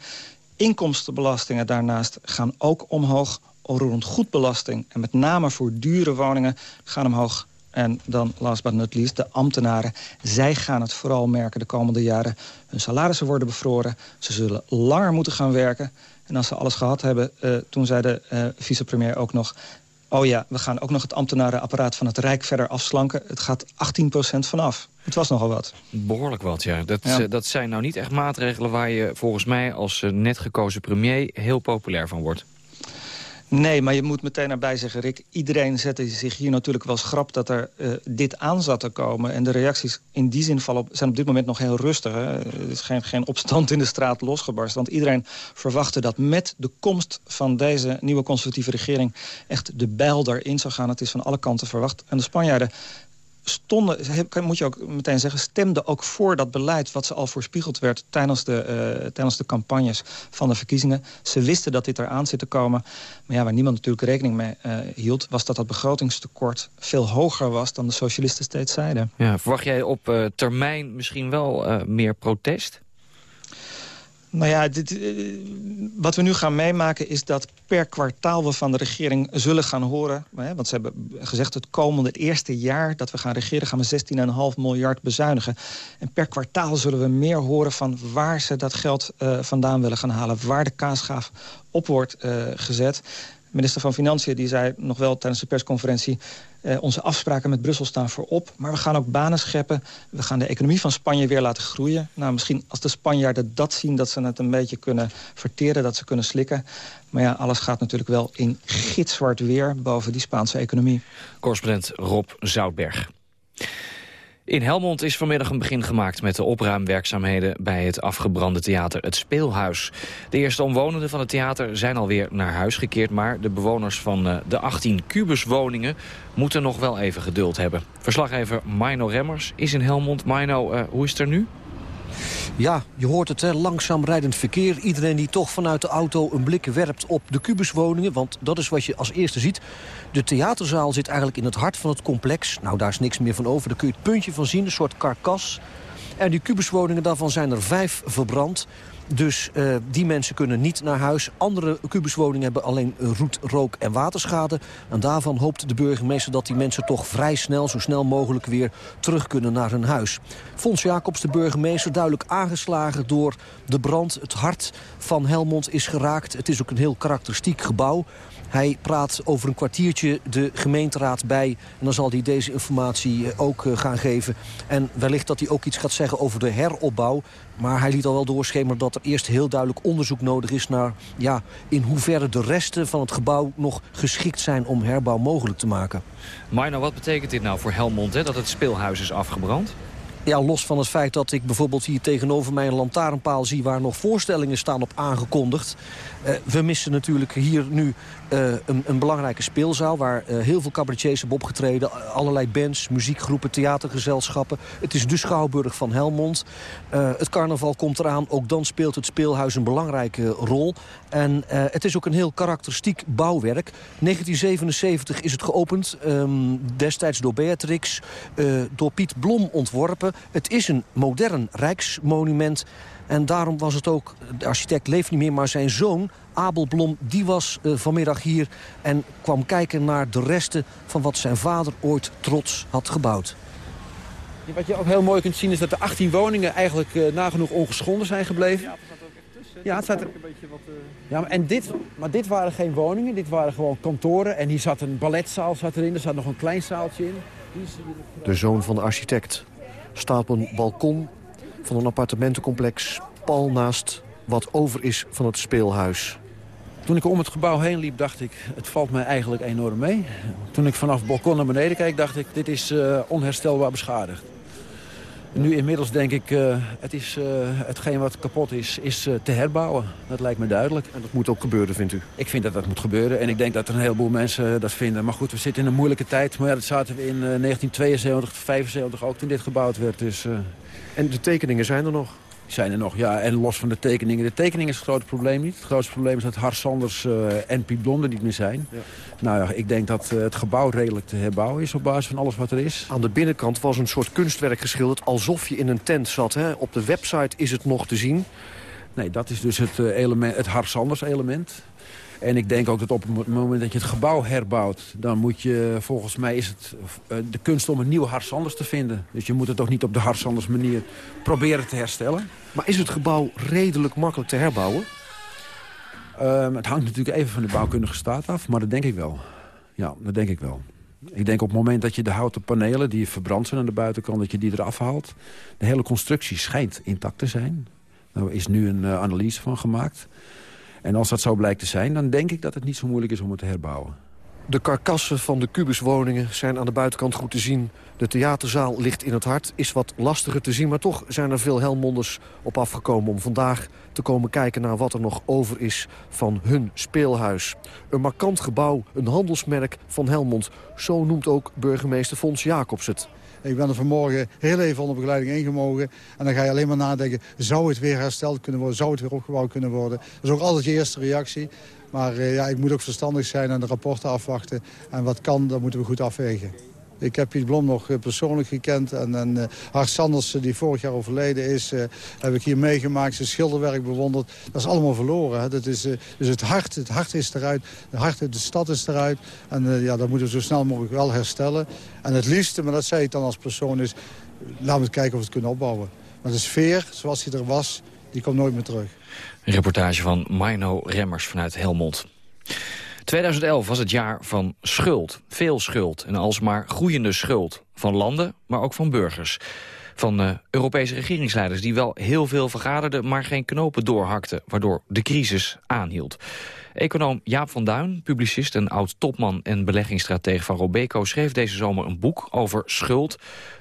Inkomstenbelastingen daarnaast gaan ook omhoog. Rond goedbelasting en met name voor dure woningen gaan omhoog. En dan, last but not least, de ambtenaren. Zij gaan het vooral merken de komende jaren. Hun salarissen worden bevroren. Ze zullen langer moeten gaan werken. En als ze alles gehad hebben, uh, toen zei de uh, vicepremier ook nog... oh ja, we gaan ook nog het ambtenarenapparaat van het Rijk verder afslanken. Het gaat 18% vanaf. Het was nogal wat. Behoorlijk wat, ja. Dat, ja. dat zijn nou niet echt maatregelen waar je volgens mij als uh, net gekozen premier heel populair van wordt. Nee, maar je moet meteen erbij zeggen, Rick... iedereen zette zich hier natuurlijk wel schrap dat er uh, dit aan zat te komen. En de reacties in die zin vallen op, zijn op dit moment nog heel rustig. Hè. Er is geen, geen opstand in de straat losgebarst. Want iedereen verwachtte dat met de komst van deze nieuwe conservatieve regering... echt de bijl erin zou gaan. Het is van alle kanten verwacht. En de Spanjaarden stonden, moet je ook meteen zeggen, stemden ook voor dat beleid... wat ze al voorspiegeld werd tijdens de, uh, tijdens de campagnes van de verkiezingen. Ze wisten dat dit eraan zit te komen. Maar ja, waar niemand natuurlijk rekening mee uh, hield... was dat dat begrotingstekort veel hoger was dan de socialisten steeds zeiden. Ja, verwacht jij op uh, termijn misschien wel meer protest? Nou ja, dit, wat we nu gaan meemaken is dat per kwartaal we van de regering zullen gaan horen. Want ze hebben gezegd het komende eerste jaar dat we gaan regeren... gaan we 16,5 miljard bezuinigen. En per kwartaal zullen we meer horen van waar ze dat geld uh, vandaan willen gaan halen. Waar de kaasgaaf op wordt uh, gezet minister van Financiën die zei nog wel tijdens de persconferentie... Eh, onze afspraken met Brussel staan voorop. Maar we gaan ook banen scheppen. We gaan de economie van Spanje weer laten groeien. Nou, misschien als de Spanjaarden dat zien... dat ze het een beetje kunnen verteren, dat ze kunnen slikken. Maar ja, alles gaat natuurlijk wel in gitzwart weer... boven die Spaanse economie. Correspondent Rob Zoutberg. In Helmond is vanmiddag een begin gemaakt met de opruimwerkzaamheden bij het afgebrande theater Het Speelhuis. De eerste omwonenden van het theater zijn alweer naar huis gekeerd, maar de bewoners van uh, de 18 kubuswoningen moeten nog wel even geduld hebben. Verslaggever Mino Remmers is in Helmond. Mino, uh, hoe is het er nu? Ja, je hoort het, hè, langzaam rijdend verkeer. Iedereen die toch vanuit de auto een blik werpt op de kubuswoningen. Want dat is wat je als eerste ziet. De theaterzaal zit eigenlijk in het hart van het complex. Nou, daar is niks meer van over. Daar kun je het puntje van zien, een soort karkas. En die kubuswoningen, daarvan zijn er vijf verbrand. Dus uh, die mensen kunnen niet naar huis. Andere kubuswoningen hebben alleen roet, rook en waterschade. En daarvan hoopt de burgemeester dat die mensen toch vrij snel... zo snel mogelijk weer terug kunnen naar hun huis. Fons Jacobs, de burgemeester, duidelijk aangeslagen door de brand. Het hart van Helmond is geraakt. Het is ook een heel karakteristiek gebouw. Hij praat over een kwartiertje de gemeenteraad bij. En dan zal hij deze informatie eh, ook eh, gaan geven. En wellicht dat hij ook iets gaat zeggen over de heropbouw. Maar hij liet al wel doorschemeren dat er eerst heel duidelijk onderzoek nodig is... naar ja, in hoeverre de resten van het gebouw nog geschikt zijn om herbouw mogelijk te maken. Maar nou, wat betekent dit nou voor Helmond, hè, dat het speelhuis is afgebrand? Ja, los van het feit dat ik bijvoorbeeld hier tegenover mij een lantaarnpaal zie... waar nog voorstellingen staan op aangekondigd. Uh, we missen natuurlijk hier nu uh, een, een, belangrijke speelzaal... waar uh, heel veel cabaretiers hebben opgetreden. Allerlei bands, muziekgroepen, theatergezelschappen. Het is de Schouwburg van Helmond. het carnaval komt eraan. Ook dan speelt het speelhuis een belangrijke rol. En het is ook een heel karakteristiek bouwwerk. 1977 is het geopend. Um, destijds door Beatrix. door Piet Blom ontworpen. Het is een modern rijksmonument... En daarom was het ook, de architect leeft niet meer, maar zijn zoon, Abel Blom, die was uh, vanmiddag hier en kwam kijken naar de resten van wat zijn vader ooit trots had gebouwd. Wat je ook heel mooi kunt zien is dat de 18 woningen eigenlijk uh, nagenoeg ongeschonden zijn gebleven. Ja, het staat ook even tussen. Ja, het staat er... een beetje wat... Uh... Ja, maar, en dit, maar dit waren geen woningen, dit waren gewoon kantoren. En hier zat een balletzaal zat erin, er zat nog een klein zaaltje in. De zoon van de architect staat op een balkon van een appartementencomplex pal naast wat over is van het speelhuis. Toen ik om het gebouw heen liep, dacht ik, het valt mij eigenlijk enorm mee. Toen ik vanaf het balkon naar beneden kijk, dacht ik, dit is uh, onherstelbaar beschadigd. Nu inmiddels denk ik, uh, het is, uh, hetgeen wat kapot is, is te herbouwen. Dat lijkt me duidelijk. En dat moet ook gebeuren, vindt u? Ik vind dat dat moet gebeuren. En ik denk dat er een heleboel mensen dat vinden. Maar goed, we zitten in een moeilijke tijd. Maar ja, dat zaten we in 1972, 75 ook toen dit gebouwd werd. Dus en de tekeningen zijn er nog? Zijn er nog, ja. En los van de tekeningen. De tekeningen is het grote probleem niet. Het grootste probleem is dat Har Sanders uh, en Piet Blonde niet meer zijn. Ja. Nou ja, ik denk dat uh, het gebouw redelijk te herbouwen is op basis van alles wat er is. Aan de binnenkant was een soort kunstwerk geschilderd alsof je in een tent zat. Hè? Op de website is het nog te zien. Nee, dat is dus het, uh, element, het Har Sanders element. En ik denk ook dat op het moment dat je het gebouw herbouwt... dan moet je, volgens mij is het eh, de kunst om een nieuw Harsanders te vinden. Dus je moet het ook niet op de Harsanders manier proberen te herstellen. Maar is het gebouw redelijk makkelijk te herbouwen? Um, het hangt natuurlijk even van de bouwkundige staat af, maar dat denk ik wel. Ja, dat denk ik wel. Ik denk op het moment dat je de houten panelen die verbrand zijn aan de buitenkant... dat je die eraf haalt. De hele constructie schijnt intact te zijn. Daar is nu een uh, analyse van gemaakt. En als dat zo blijkt te zijn, dan denk ik dat het niet zo moeilijk is om het te herbouwen. De karkassen van de kubuswoningen zijn aan de buitenkant goed te zien. De theaterzaal ligt in het hart, is wat lastiger te zien... maar toch zijn er veel Helmonders op afgekomen om vandaag te komen kijken... naar wat er nog over is van hun speelhuis. Een markant gebouw, een handelsmerk van Helmond. Zo noemt ook burgemeester Fons Jacobs het. Ik ben er vanmorgen heel even onder begeleiding ingemogen. En dan ga je alleen maar nadenken, zou het weer hersteld kunnen worden? Zou het weer opgebouwd kunnen worden? Dat is ook altijd je eerste reactie. Maar uh, ja, ik moet ook verstandig zijn en de rapporten afwachten. En wat kan, dat moeten we goed afwegen. Ik heb Piet Blom nog eh, persoonlijk gekend. En, en uh, Hart Sanders, die vorig jaar overleden is, uh, heb ik hier meegemaakt. Zijn schilderwerk bewonderd. Dat is allemaal verloren. Hè. Dat is, dus het hart, het hart is eruit. De stad is eruit. En ja, dat moeten we zo snel mogelijk wel herstellen. En het liefste, maar dat zei ik dan als persoon, is... laten we kijken of we het kunnen opbouwen. Maar de sfeer, zoals die er was, die komt nooit meer terug. Een reportage van Mino Remmers vanuit Helmond. 2011 was het jaar van schuld. Veel schuld en alsmaar groeiende schuld. Van landen, maar ook van burgers. Van uh, Europese regeringsleiders die wel heel veel vergaderden... maar geen knopen doorhakten, waardoor de crisis aanhield. Econoom Jaap van Duin, publicist en oud-topman en beleggingsstratege van Robeco... schreef deze zomer een boek over schuld.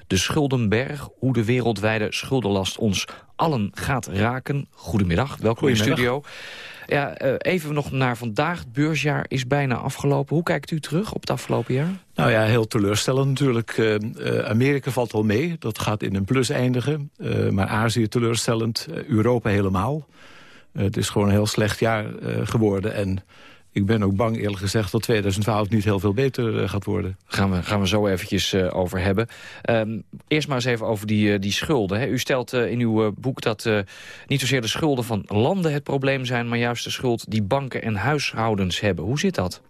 De schuldenberg, hoe de wereldwijde schuldenlast ons allen gaat raken. Goedemiddag, welkom in de studio. Ja, eh, even nog naar vandaag. Het beursjaar is bijna afgelopen. Hoe kijkt u terug op het afgelopen jaar? Nou ja, heel teleurstellend natuurlijk. Uh, Amerika valt wel mee. Dat gaat in een plus eindigen. maar Azië teleurstellend. Europa helemaal. het is gewoon een heel slecht jaar geworden. En ik ben ook bang eerlijk gezegd dat 2012 niet heel veel beter gaat worden. Gaan we, gaan we zo eventjes over hebben. Ehm, eerst maar eens even over die, die schulden. Hè. U stelt in uw boek dat niet zozeer de schulden van landen het probleem zijn... maar juist de schuld die banken en huishoudens hebben. Hoe zit dat?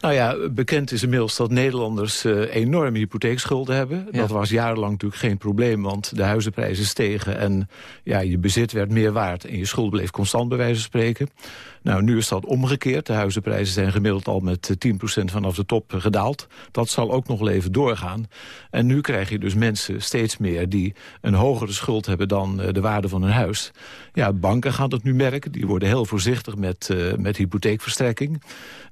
Nou ja, bekend is inmiddels dat Nederlanders uh, enorme hypotheekschulden hebben. Dat was jarenlang natuurlijk geen probleem, want de huizenprijzen stegen... en ja, je bezit werd meer waard en je schuld bleef constant bij wijze van spreken. Nou, nu is dat omgekeerd. De huizenprijzen zijn gemiddeld al met 10% eh, vanaf de top gedaald. Dat zal ook nog wel even doorgaan. En nu krijg je dus mensen steeds meer die een hogere schuld hebben dan eh, de waarde van hun huis. Ja, banken gaan dat nu merken. Die worden heel voorzichtig met, uh, met hypotheekverstrekking.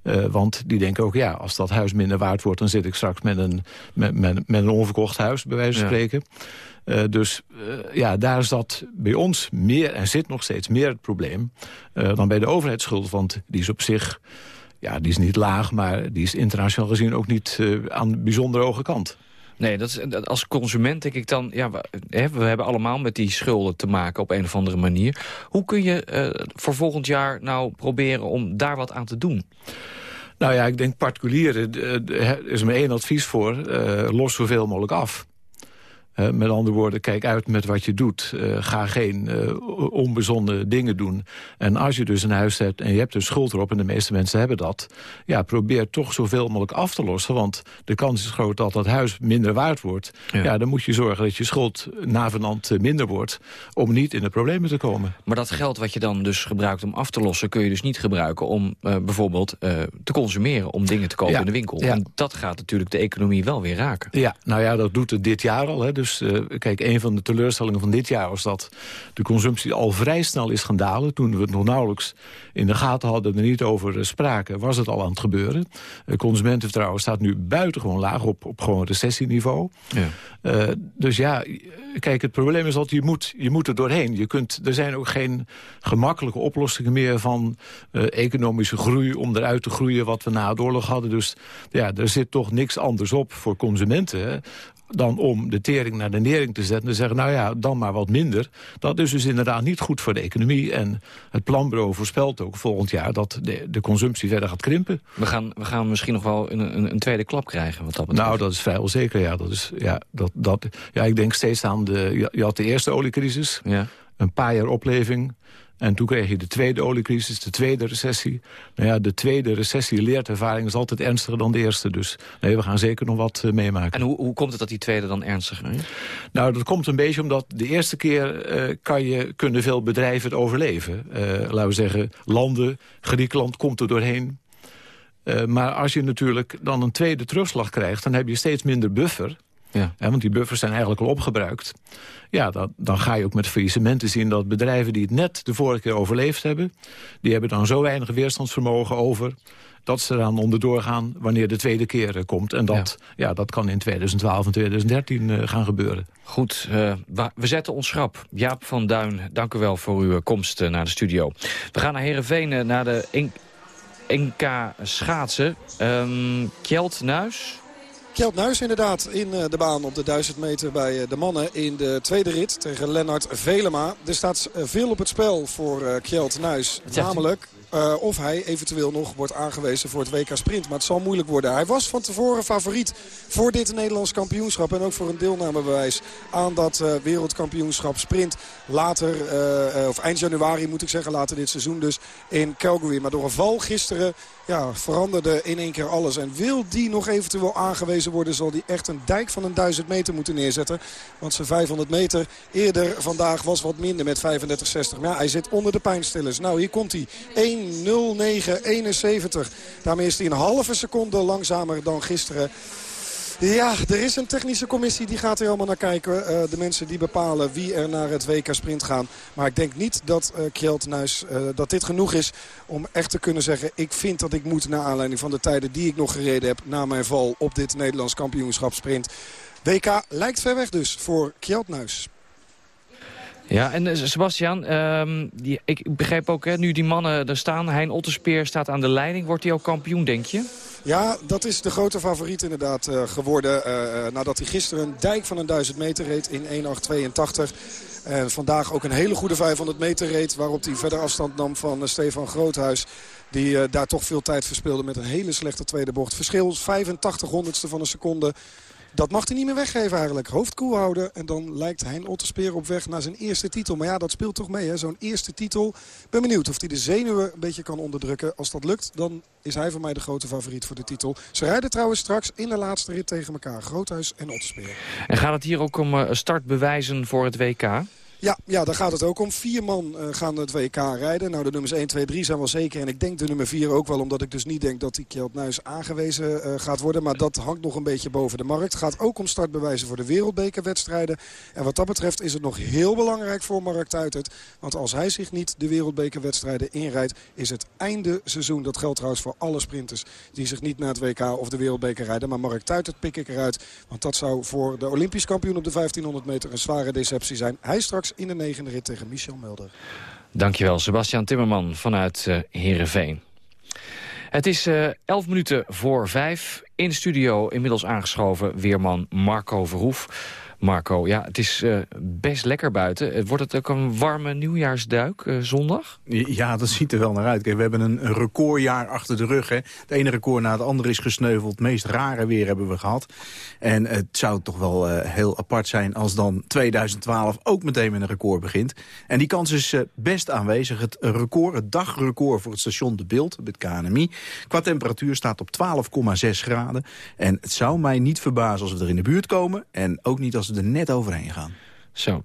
Uh, want die denken ook, ja, als dat huis minder waard wordt... dan zit ik straks met een, met, met, met een onverkocht huis, bij wijze van spreken. Uh, dus uh, ja, daar is dat bij ons meer en zit nog steeds meer het probleem... Uh, dan bij de overheidsschuld, want die is op zich... Ja, die is niet laag, maar die is internationaal gezien ook niet aan de bijzonder hoge kant. Nee, dat is, als consument denk ik dan... Ja, we, hè, we, hebben allemaal met die schulden te maken op een of andere manier. Hoe kun je voor volgend jaar nou proberen om daar wat aan te doen? Nou ja, ik denk particulieren, er is maar één advies voor. Los zoveel mogelijk af. Uh, met andere woorden, kijk uit met wat je doet. Uh, ga geen uh, onbezonde dingen doen. En als je dus een huis hebt en je hebt een schuld erop... en de meeste mensen hebben dat... ja, probeer toch zoveel mogelijk af te lossen. Want de kans is groot dat dat huis minder waard wordt. Ja, ja dan moet je zorgen dat je schuld navenant minder wordt... om niet in de problemen te komen. Maar dat geld wat je dan dus gebruikt om af te lossen... kun je dus niet gebruiken om bijvoorbeeld te consumeren... om dingen te kopen ja. in de winkel. Ja. En dat gaat natuurlijk de economie wel weer raken. Ja, nou ja, dat doet het dit jaar al. Hè. Dus uh, kijk, een van de teleurstellingen van dit jaar was dat de consumptie al vrij snel is gaan dalen. Toen we het nog nauwelijks in de gaten hadden, er niet over uh, spraken, was het al aan het gebeuren. Uh, consumentenvertrouwen staat nu buitengewoon laag op, op gewoon recessieniveau. Ja. dus ja, kijk, het probleem is dat je moet, je moet er doorheen. Je kunt, er zijn ook geen gemakkelijke oplossingen meer van economische groei om eruit te groeien wat we na de oorlog hadden. Dus ja, er zit toch niks anders op voor consumenten. Dan om de tering naar de nering te zetten... en zeggen, nou ja, dan maar wat minder. Dat is dus inderdaad niet goed voor de economie. En het planbureau voorspelt ook volgend jaar... dat de, de consumptie verder gaat krimpen. We gaan, we gaan misschien nog wel een, een, een tweede klap krijgen, wat dat betreft. Nou, dat is vrijwel zeker, ja. Dat is, ja, dat, dat, ja ik denk steeds aan de... Je had de eerste oliecrisis, ja. een paar jaar opleving... En toen kreeg je de tweede oliecrisis, de tweede recessie. Nou ja, de tweede recessie leert ervaring is altijd ernstiger dan de eerste. Dus nee, we gaan zeker nog wat uh, meemaken. En hoe, hoe komt het dat die tweede dan ernstiger is? Nou, dat komt een beetje omdat de eerste keer uh, kan je, kunnen veel bedrijven het overleven. Uh, laten we zeggen, landen, Griekenland komt er doorheen. maar als je natuurlijk dan een tweede terugslag krijgt... dan heb je steeds minder buffer... Ja. Want die buffers zijn eigenlijk al opgebruikt. Ja, dan, dan ga je ook met faillissementen zien dat bedrijven die het net de vorige keer overleefd hebben... die hebben dan zo weinig weerstandsvermogen over dat ze eraan onderdoor gaan wanneer de tweede keer uh, komt. En dat, ja. ja. dat kan in 2012 en 2013 uh, gaan gebeuren. Goed, uh, we zetten ons schrap. Jaap van Duin, dank u wel voor uw komst naar de studio. We gaan naar Heerenveen, naar de NK schaatsen. Um, Kjeld Nuis... Kjeld Nuis inderdaad in de baan op de 1000 meter bij de mannen in de tweede rit tegen Lennart Velema. Er staat veel op het spel voor Kjeld Nuis. Namelijk uh, of hij eventueel nog wordt aangewezen voor het WK Sprint. Maar het zal moeilijk worden. Hij was van tevoren favoriet voor dit Nederlands kampioenschap. En ook voor een deelnamebewijs aan dat uh, wereldkampioenschap Sprint. Later, uh, of eind januari moet ik zeggen, later dit seizoen dus in Calgary. Maar door een val gisteren ja, veranderde in één keer alles. En wil die nog eventueel aangewezen worden... zal die echt een dijk van een 1000 meter moeten neerzetten. Want zijn 500 meter eerder vandaag was wat minder met 35,60. Maar ja, hij zit onder de pijnstillers. Nou, hier komt hij. 1.09.71. Daarmee is hij een halve seconde langzamer dan gisteren. Ja, er is een technische commissie die gaat er allemaal naar kijken. Uh, de mensen die bepalen wie er naar het WK Sprint gaan. Maar ik denk niet dat uh, Kjeld Nuis, uh, dat dit genoeg is om echt te kunnen zeggen... ik vind dat ik moet naar aanleiding van de tijden die ik nog gereden heb... na mijn val op dit Nederlands kampioenschap Sprint. WK lijkt ver weg dus voor Kjeld Nuis. Ja, en Sebastian, um, die, ik begreep ook, hè, nu die mannen er staan... Hein Otterspeer staat aan de leiding. Wordt hij ook kampioen, denk je? Ja, dat is de grote favoriet inderdaad uh, geworden. Uh, nadat hij gisteren een dijk van een 1000 meter reed in 1.882. En vandaag ook een hele goede 500 meter reed... waarop hij verder afstand nam van Stefan Groothuis. Die daar toch veel tijd verspeelde met een hele slechte tweede bocht. Verschil 85 honderdste van een seconde dat mag hij niet meer weggeven eigenlijk. Hoofd koel houden en dan lijkt Hein Otterspeer op weg naar zijn eerste titel. Maar ja, dat speelt toch mee, zo'n eerste titel. Ik ben benieuwd of hij de zenuwen een beetje kan onderdrukken. Als dat lukt, dan is hij voor mij de grote favoriet voor de titel. Ze rijden trouwens straks in de laatste rit tegen elkaar. Groothuis en Otterspeer. En gaat het hier ook om uh, startbewijzen voor het WK? Ja, ja, daar gaat het ook om. Vier man uh, gaan het WK rijden. Nou, de nummers 1, 2, 3 zijn wel zeker. En ik denk de nummer 4 ook wel. Omdat ik dus niet denk dat die Kjeld Nuis aangewezen uh, gaat worden. Maar dat hangt nog een beetje boven de markt. Gaat ook om startbewijzen voor de wereldbekerwedstrijden. En wat dat betreft is het nog heel belangrijk voor Mark Tuitert. Want als hij zich niet de wereldbekerwedstrijden inrijdt... is het einde seizoen. Dat geldt trouwens voor alle sprinters die zich niet naar het WK of de wereldbeker rijden. Maar Mark Tuitert pik ik eruit. Want dat zou voor de Olympisch kampioen op de 1500 meter een zware deceptie zijn. Hij straks in de negende rit tegen Michel Mulder. Dankjewel, Sebastian Timmerman vanuit uh, Heerenveen. Het is uh, 11 minuten voor vijf. In studio inmiddels aangeschoven weerman Marco Verhoef. Marco, ja, het is uh, best lekker buiten. Wordt het ook een warme nieuwjaarsduik uh, zondag? Ja, dat ziet er wel naar uit. We hebben een recordjaar achter de rug. Hè. Het ene record na het andere is gesneuveld. Het meest rare weer hebben we gehad. En het zou toch wel heel apart zijn als dan 2012 ook meteen met een record begint. En die kans is best aanwezig. Het record, het dagrecord voor het station De Beeld, het KNMI. Qua temperatuur staat op 12,6 graden. En het zou mij niet verbazen als we er in de buurt komen. En ook niet als er net overheen gaan. Zo, 12,6.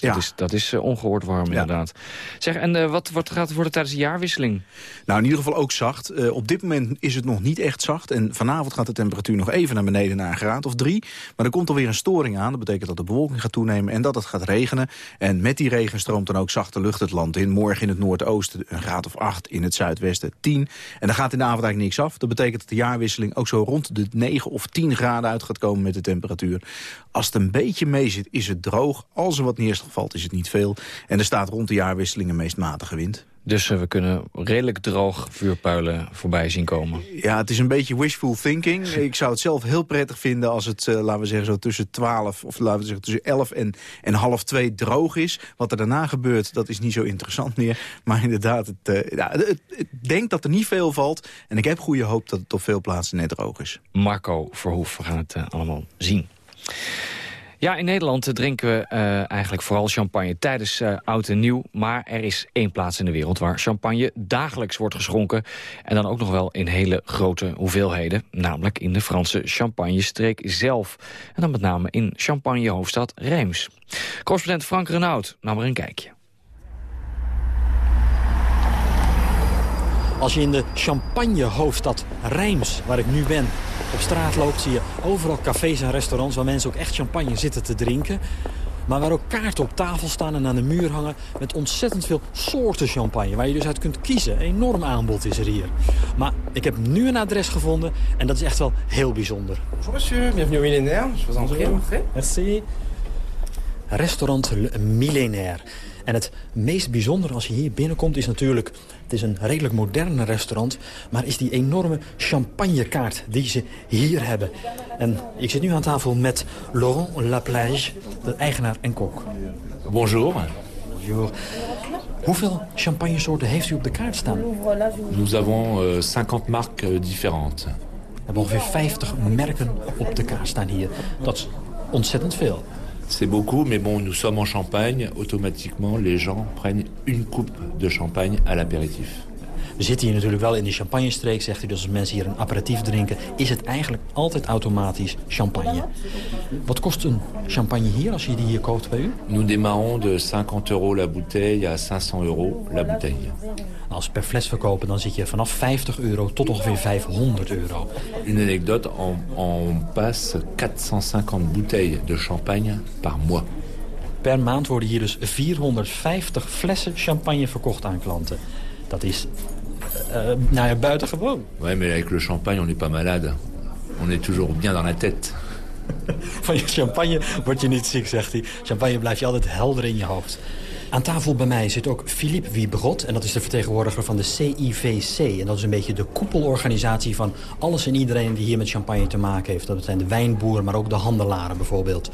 Ja. Dat is, dat is uh, ongehoord warm ja. inderdaad. Zeg, en uh, wat, wat gaat het worden tijdens de jaarwisseling? Nou, in ieder geval ook zacht. Uh, op dit moment is het nog niet echt zacht. En vanavond gaat de temperatuur nog even naar beneden naar een graad of drie. Maar er komt alweer een storing aan. Dat betekent dat de bewolking gaat toenemen en dat het gaat regenen. En met die regen stroomt dan ook zachte lucht het land in. Morgen in het noordoosten een graad of acht, in het zuidwesten 10. En dan gaat in de avond eigenlijk niks af. Dat betekent dat de jaarwisseling ook zo rond de 9 of 10 graden uit gaat komen met de temperatuur. Als het een beetje mee zit, is het droog. Als er wat neerslag valt, is het niet veel. En er staat rond de jaarwisseling een meest matige wind. Dus uh, we kunnen redelijk droog vuurpuilen voorbij zien komen. Ja, het is een beetje wishful thinking. Ik zou het zelf heel prettig vinden als het, uh, laten we zeggen, zo tussen 12 of laten we zeggen tussen 11 en, en half 2 droog is. Wat er daarna gebeurt, dat is niet zo interessant meer. Maar inderdaad, het, uh, ja, het, het, ik denk dat er niet veel valt. En ik heb goede hoop dat het op veel plaatsen net droog is. Marco Verhoef, we gaan het allemaal zien. Ja, in Nederland drinken we uh, eigenlijk vooral champagne tijdens uh, oud en nieuw. Maar er is één plaats in de wereld waar champagne dagelijks wordt geschonken. En dan ook nog wel in hele grote hoeveelheden. Namelijk in de Franse champagnestreek zelf. En dan met name in champagne-hoofdstad Reims. Correspondent Frank Renaud nam er een kijkje. Als je in de champagne-hoofdstad Reims, waar ik nu ben, op straat loopt... zie je overal cafés en restaurants waar mensen ook echt champagne zitten te drinken. Maar waar ook kaarten op tafel staan en aan de muur hangen... met ontzettend veel soorten champagne, waar je dus uit kunt kiezen. Een enorm aanbod is er hier. Maar ik heb nu een adres gevonden en dat is echt wel heel bijzonder. Bonjour monsieur, bienvenue au Millénaire. Je vous en prie, Merci. Restaurant Le Millénaire. En het meest bijzondere als je hier binnenkomt is natuurlijk... het is een redelijk moderne restaurant... maar is die enorme champagnekaart die ze hier hebben. En ik zit nu aan tafel met Laurent Laplage, de eigenaar en kok. Bonjour. Bonjour. Hoeveel champagnesoorten heeft u op de kaart staan? Nous avons uh, 50 marques différentes. We hebben ongeveer 50 merken op de kaart staan hier. Dat is ontzettend veel. C'est beaucoup, mais bon, nous sommes en Champagne. Automatiquement, les gens prennent une coupe de champagne à l'apéritif. We zitten hier natuurlijk wel in die champagnestreek, zegt u. Dus als mensen hier een aperitief drinken, is het eigenlijk altijd automatisch champagne. Wat kost een champagne hier als je die hier koopt bij u? Nous démarrons de 50 euros la bouteille à 500 euros la bouteille. Als per fles verkopen, dan zit je vanaf 50 euro tot ongeveer 500 euro. Une anecdote, on, on passe 450 bouteilles de champagne par mois. Per maand worden hier dus 450 flessen champagne verkocht aan klanten. Dat is nou ja, buitengewoon. Ouais, mais avec le champagne, on n'est pas malade. On est toujours bien dans la tête. Van je champagne word je niet ziek, zegt hij. Champagne blijft je altijd helder in je hoofd. Aan tafel bij mij zit ook Philippe Wiebrot. En dat is de vertegenwoordiger van de CIVC. En dat is een beetje de koepelorganisatie van alles en iedereen... die hier met champagne te maken heeft. Dat zijn de wijnboeren, maar ook de handelaren bijvoorbeeld.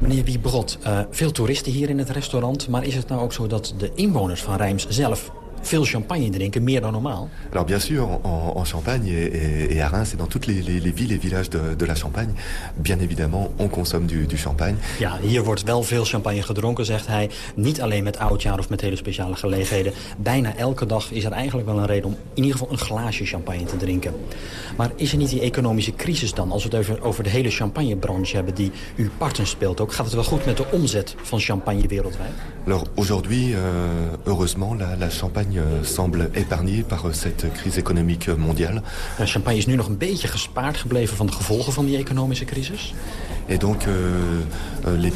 Meneer Wiebrot, uh, veel toeristen hier in het restaurant. Maar is het nou ook zo dat de inwoners van Rijms zelf veel champagne drinken, meer dan normaal Alors bien sûr, en, en Champagne et, et, à Reims et dans toutes les, les, les, villes et villages de, de la Champagne, bien évidemment, on consomme du, du champagne. Ja, hier wordt wel veel champagne gedronken, zegt hij. Niet alleen met oudjaar of met hele speciale gelegenheden. Bijna elke dag is er eigenlijk wel een reden om in ieder geval een glaasje champagne te drinken. Maar is er niet die economische crisis dan, als we het over, over de hele champagnebranche hebben die uw partner speelt ook? Gaat het wel goed met de omzet van champagne wereldwijd? Alors aujourd'hui, euh, heureusement, la, la Champagne semble épargnée par cette crise économique mondiale. Champagne is nu nog een beetje gespaard gebleven van de gevolgen van die economische crisis. Et donc euh, les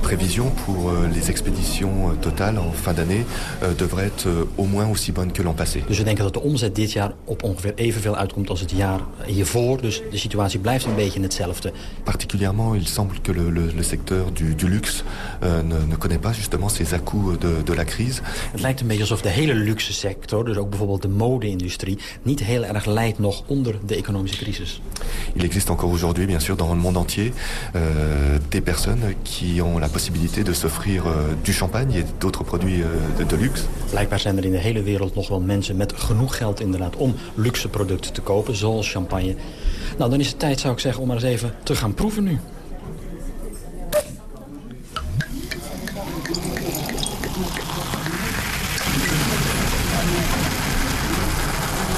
prévisions pour les expéditions totales en fin d'année devraient être au moins aussi bonnes que l'an passé. Dus we denken dat de omzet dit jaar op ongeveer evenveel uitkomt als het jaar hiervoor. Dus de situatie blijft een beetje hetzelfde. Particulièrement, il semble que le, le, le secteur du, du luxe euh, ne, ne connaît pas justement ces à-coups de, de la crise. Het lijkt een beetje alsof de hele luxe sector, dus ook bijvoorbeeld de mode-industrie, niet heel erg leidt nog onder de economische crisis. Il existe encore aujourd'hui, bien sûr, dans le monde entier, euh, des personnes qui ont la possibilité de s'offrir euh, du champagne et d'autres produits de, de luxe. Blijkbaar zijn er in de hele wereld nog wel mensen met genoeg geld inderdaad om luxe producten te kopen, zoals champagne. Nou, dan is het tijd, zou ik zeggen, om maar eens even te gaan proeven nu.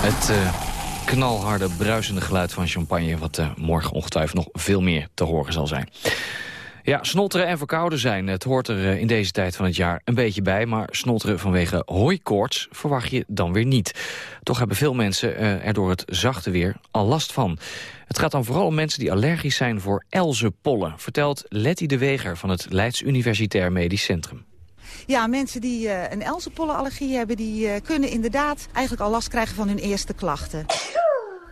Het uh, knalharde, bruisende geluid van champagne... wat uh, morgen ongetwijfeld nog veel meer te horen zal zijn. Ja, snotteren en verkouden zijn. Het hoort er in deze tijd van het jaar een beetje bij. Maar snotteren vanwege hooikoorts verwacht je dan weer niet. Toch hebben veel mensen er door het zachte weer al last van. Het gaat dan vooral om mensen die allergisch zijn voor elzenpollen. Vertelt Letty de Weger van het Leids Universitair Medisch Centrum. Ja, mensen die uh, een elzenpollenallergie hebben... die kunnen inderdaad eigenlijk al last krijgen van hun eerste klachten.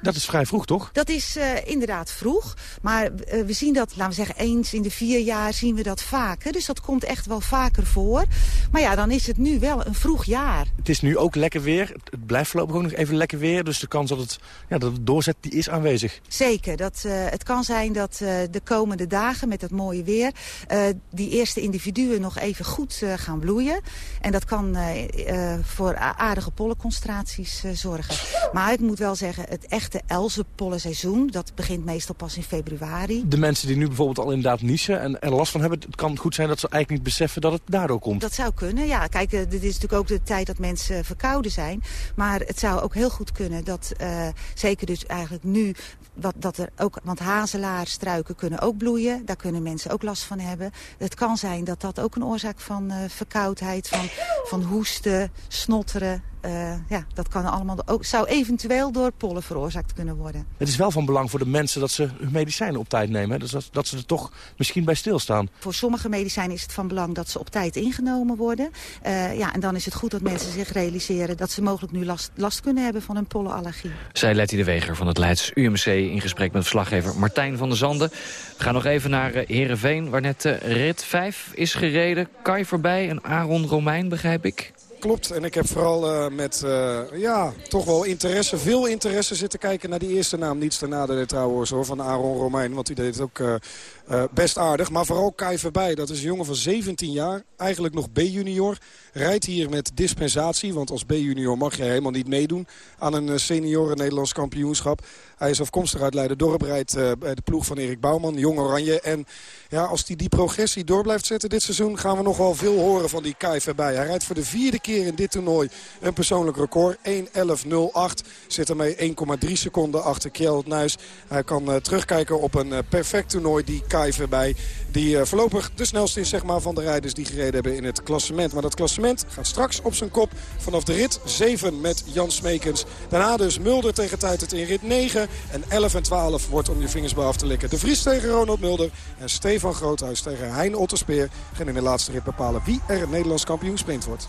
Dat is vrij vroeg, toch? Dat is uh, inderdaad vroeg. Maar uh, we zien dat, laten we zeggen, eens in de vier jaar zien we dat vaker. Dus dat komt echt wel vaker voor. Maar ja, dan is het nu wel een vroeg jaar. Het is nu ook lekker weer. Het blijft voorlopig ook nog even lekker weer. Dus de kans dat het, ja, dat het doorzet, die is aanwezig. Zeker. Dat, uh, het kan zijn dat de komende dagen met het mooie weer... die eerste individuen nog even goed gaan bloeien. En dat kan voor aardige pollenconcentraties zorgen. Maar ik moet wel zeggen, het echt de elzenpollenseizoen. Dat begint meestal pas in februari. De mensen die nu bijvoorbeeld al inderdaad niezen en er last van hebben... het kan goed zijn dat ze eigenlijk niet beseffen dat het daardoor komt. Dat zou kunnen, ja. Kijk, dit is natuurlijk ook de tijd dat mensen verkouden zijn. Maar het zou ook heel goed kunnen dat, uh, zeker dus eigenlijk nu... Wat, dat er ook, want hazelaarstruiken kunnen ook bloeien. Daar kunnen mensen ook last van hebben. Het kan zijn dat dat ook een oorzaak van uh, verkoudheid, van, van hoesten, snotteren, uh, ja, dat kan allemaal ook, zou eventueel door pollen veroorzaakt kunnen worden. Het is wel van belang voor de mensen dat ze hun medicijnen op tijd nemen. Dus dat, dat ze er toch misschien bij stilstaan. Voor sommige medicijnen is het van belang dat ze op tijd ingenomen worden. Uh, ja, en dan is het goed dat mensen zich realiseren dat ze mogelijk nu last, last kunnen hebben van een pollenallergie. Zij Letty de Weger van het Leids UMC in gesprek met verslaggever Martijn van der Zanden. We gaan nog even naar uh, Heerenveen, waar net uh, rit 5 is gereden. Kai voorbij en Aaron Romein, begrijp ik. Klopt, en ik heb vooral uh, met uh, ja, toch wel interesse, veel interesse zitten kijken naar die eerste naam. Niets ten nadele trouwens hoor, van Aaron Romein, want die deed het ook uh, best aardig. Maar vooral Kai Verbij, dat is een jongen van 17 jaar, eigenlijk nog B-junior. Rijdt hier met dispensatie, want als B-junior mag je helemaal niet meedoen aan een senioren Nederlands kampioenschap. Hij is afkomstig uit Leiden-Dorp, uh, bij de ploeg van Erik Bouwman, Jong Oranje. En ja, als hij die progressie door blijft zetten dit seizoen... gaan we nog wel veel horen van die Kai Verbij. Hij rijdt voor de vierde keer in dit toernooi een persoonlijk record. 1.11.08 zit ermee 1,3 seconden achter Kjeld Nuis. Hij kan uh, terugkijken op een perfect toernooi, die Kai Verbij. Die uh, voorlopig de snelste is zeg maar, van de rijders die gereden hebben in het klassement. Maar dat klassement gaat straks op zijn kop vanaf de rit 7 met Jan Smekens. Daarna dus Mulder tegen het in rit 9. En 11 en 12 wordt om je vingers bij af te likken. De Vries tegen Ronald Mulder en Stefan Groothuis tegen Hein Otterspeer. gaan in de laatste rit bepalen wie er het Nederlands kampioen sprint wordt.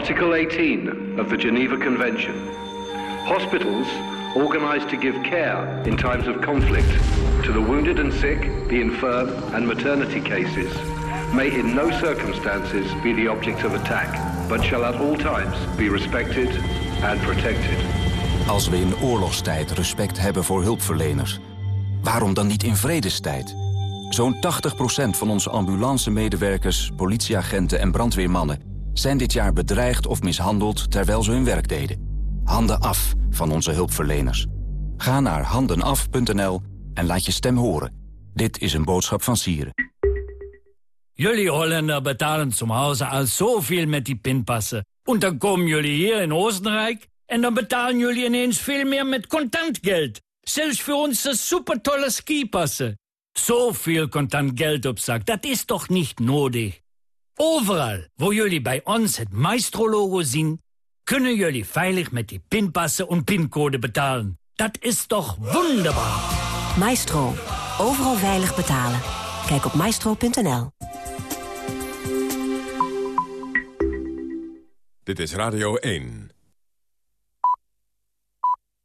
Article 18 of the Geneva Convention. Hospitals organized to give care in times of conflict to the wounded and sick, the infirm and maternity cases may in no circumstances be the object of attack, but shall at all times be respected and protected. Als we in oorlogstijd respect hebben voor hulpverleners, waarom dan niet in vredestijd? Zo'n 80% van onze ambulance-medewerkers, politieagenten en brandweermannen... zijn dit jaar bedreigd of mishandeld terwijl ze hun werk deden. Handen af van onze hulpverleners. Ga naar handenaf.nl en laat je stem horen. Dit is een boodschap van Sieren. Jullie Holländer betalen zum al zoveel met die pinpassen. En dan komen jullie hier in Oostenrijk... en dan betalen jullie ineens veel meer met contant geld. Zelfs voor onze supertolle skipassen. Zoveel contant geld op zak, dat is toch niet nodig? Overal waar jullie bij ons het Maestro-logo zien... kunnen jullie veilig met die pinpassen en pincode betalen. Dat is toch wonderbaar? Maestro. Overal veilig betalen. Kijk op maestro.nl. Dit is Radio 1.